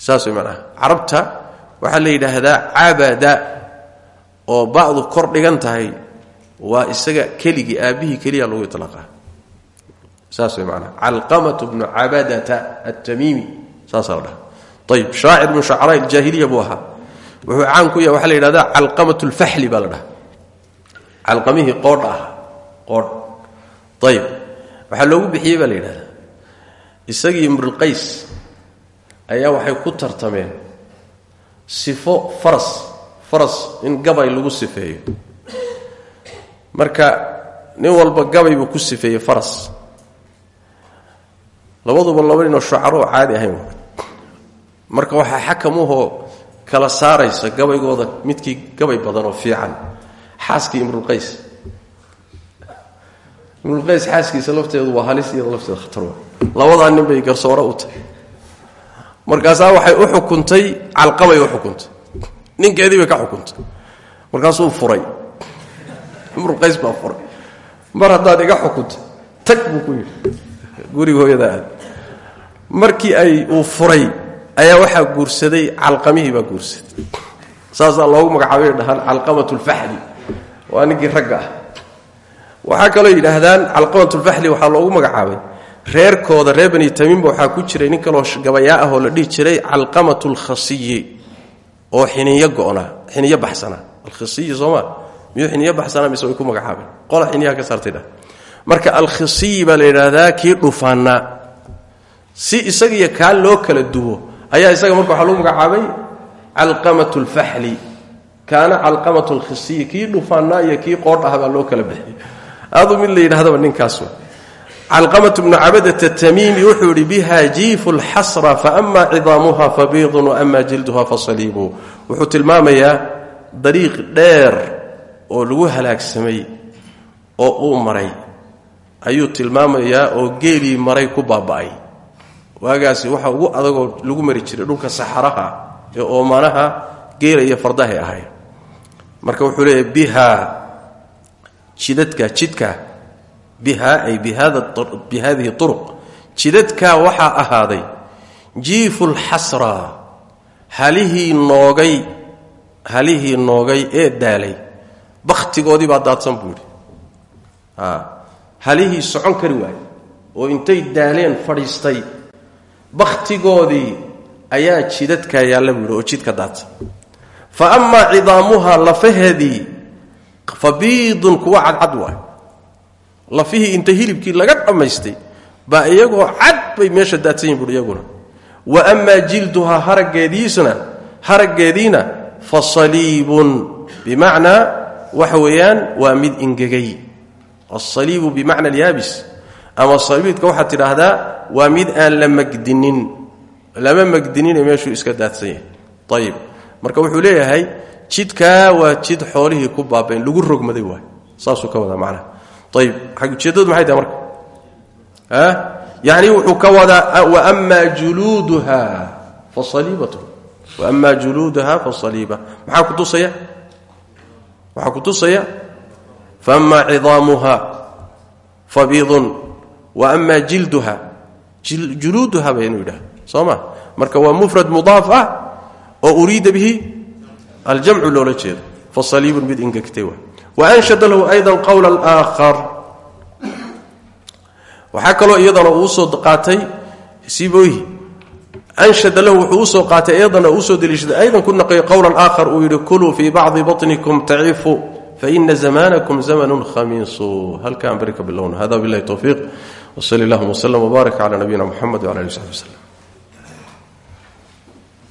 saas way macnaha carabta waxaa la yidhaahdaa cabada oo ba'du kor dhigan waa isaga keligii aabbihii keliya lagu iطlaaqa saas way macnaha calqamatu bnu cabadata atamiimi saasaa la dhaha ayib shaacir min shucaraa iljaahiliya buu ahaa. Wuxuu caan ku yahay waxaa la yidhahdaa calqamat lfaxli baa la dhaha calqamihii qoodh ah qoodh. Ayib waxaa loogu bixiyey baa la yidhahdaa. Isagii ayaa waxay ku tartameen sifo faras faras in gabay lagu sifeeyo marka nin walba gabay buu ku sifeeyey faras. Labaduba laba ninoo shucaroo caadi ahayn marka waxaa xakamuhoo kala saaraysa gabaygooda midkii gabay badan oo fiican xaaskii imrulqays imrulqays xaaskiisa lafteedu waa halis iyada lafteeda khatar labadaa nin bay garsoore u tahay. Markaasaa waxay u xukuntay calqabay u xukuntay. Ninkeedii bay ka xukuntay. Markaasuu furay imrulqays baa furay. Mar haddaad iga xukuntay tag buu ku yidhi. Guriga markii ay uu furay ayaa waxaa guursaday calqamihii baa guursaday. Saasaa loogu magacaabay dhahaan calqamat lfaxli waa ninkii ragga ah. Waxaa kaloo yidhaahdaan calqamat lfaxli waxaa loogu magacaabay. Reerkooda reer bani tamiimba waxaa ku jiray nin kaloo gabayaa ah oo la dhihi jiray calqamat lkhasiyi oo xiniyo go'naa xiniyo baxsanaa. Alkhisiyi sooma miyuu xiniyo baxsanaa mise way ku magacaabeen qola xiniyaha ka saartay marka alkhisiyi baa la yidhaahdaa si isagiyo kaa loo kala duwo ayaa isaga marka waxaa lagu magacaabay calqamat lfaxli kaana calqamat lkhisiyi kii dhufaannaa iyo kii qoodh loo kala bixiyey. Adu mid la ninkaas calqamat bnu cabadat tamiimi wuxuu yidhi biha jiifu lxasra faama cidaamuha fabiidun waama jilduha fasaliibu wuxuu tilmaamayaa dariiq dheer oo lagu halaagsamay oo uu maray ayuu tilmaamayaa oo geelii maray ku baaba'ay. Waagaasi waxa ugu adagoo lagu mari jiray dhulka saxaraha ee oomanaha geela iyo fardahay ahay marka wuxuu leeyahy biha jidadka jidka biha ay bi hadihi uruq jidadkaa waxaa ahaaday jiifu lxasra halihii noogay halihii noogay ee daalay bakhtigoodii baa daadsan buu yidhi. Halihii socon kari waayey oo intay daaleen fadhiistay bakhtigoodii ayaa jidadkaa yaalla buu yidhi oo jidka daadsan. Fa amaa cidaamuha lafaheedii fa biidun kuwa cadcad waay lafihii inta hilibkii laga dhammaystay baa iyagoo cad bay meesha daadsan yihiin iyaguna. Wa amaa jilduhaa haraggeediisna haraggeediina fa saliibun bimacnaa waxa weeyaan waa mid ingegay. Asaliibu bimacna alyaabis. Ama saliibidka waxaad tidhaahdaa waa mid aan la magdinin. Lama magdinine meeshuu iska daadsan yahay ayib marka wuxuu leeyahay jidkaa waa jid xoolihii ku baabayn lagu rogmaday waay. Saasuu ka wadaa macnaha. Ayib ujeeddadu maxay tahay marka? Yani wuxuu ka wadaa waama juluuduha fasaliibat waama waxaa kutusaya faama cidaamuha fabiidun waama jilduha. Juluuduha baynu yidhaha soo ma? Marka waa mufrad mudaaf ah oo uriida bihi aljamcu loola jeedo. Fasaliibun mid ingegtay wa waanshada lahu ayda qowla aakhar waxaa kaloo iyadana uu u soo qaatay anshada lahu wuxuu u soo qaatay iyadana uusoo deliishaday aydan ku naqay qowlan aakhar uu yidhi kuluu fii bacdi baطnikum tacifu faina zamanakum zamanun khamiisu. Halkaan bari ka bilowna. Hada bilahi towfiiq wsali allahuma wslm wbaarak cala nabiyina muxamed wala ali saxbi wslem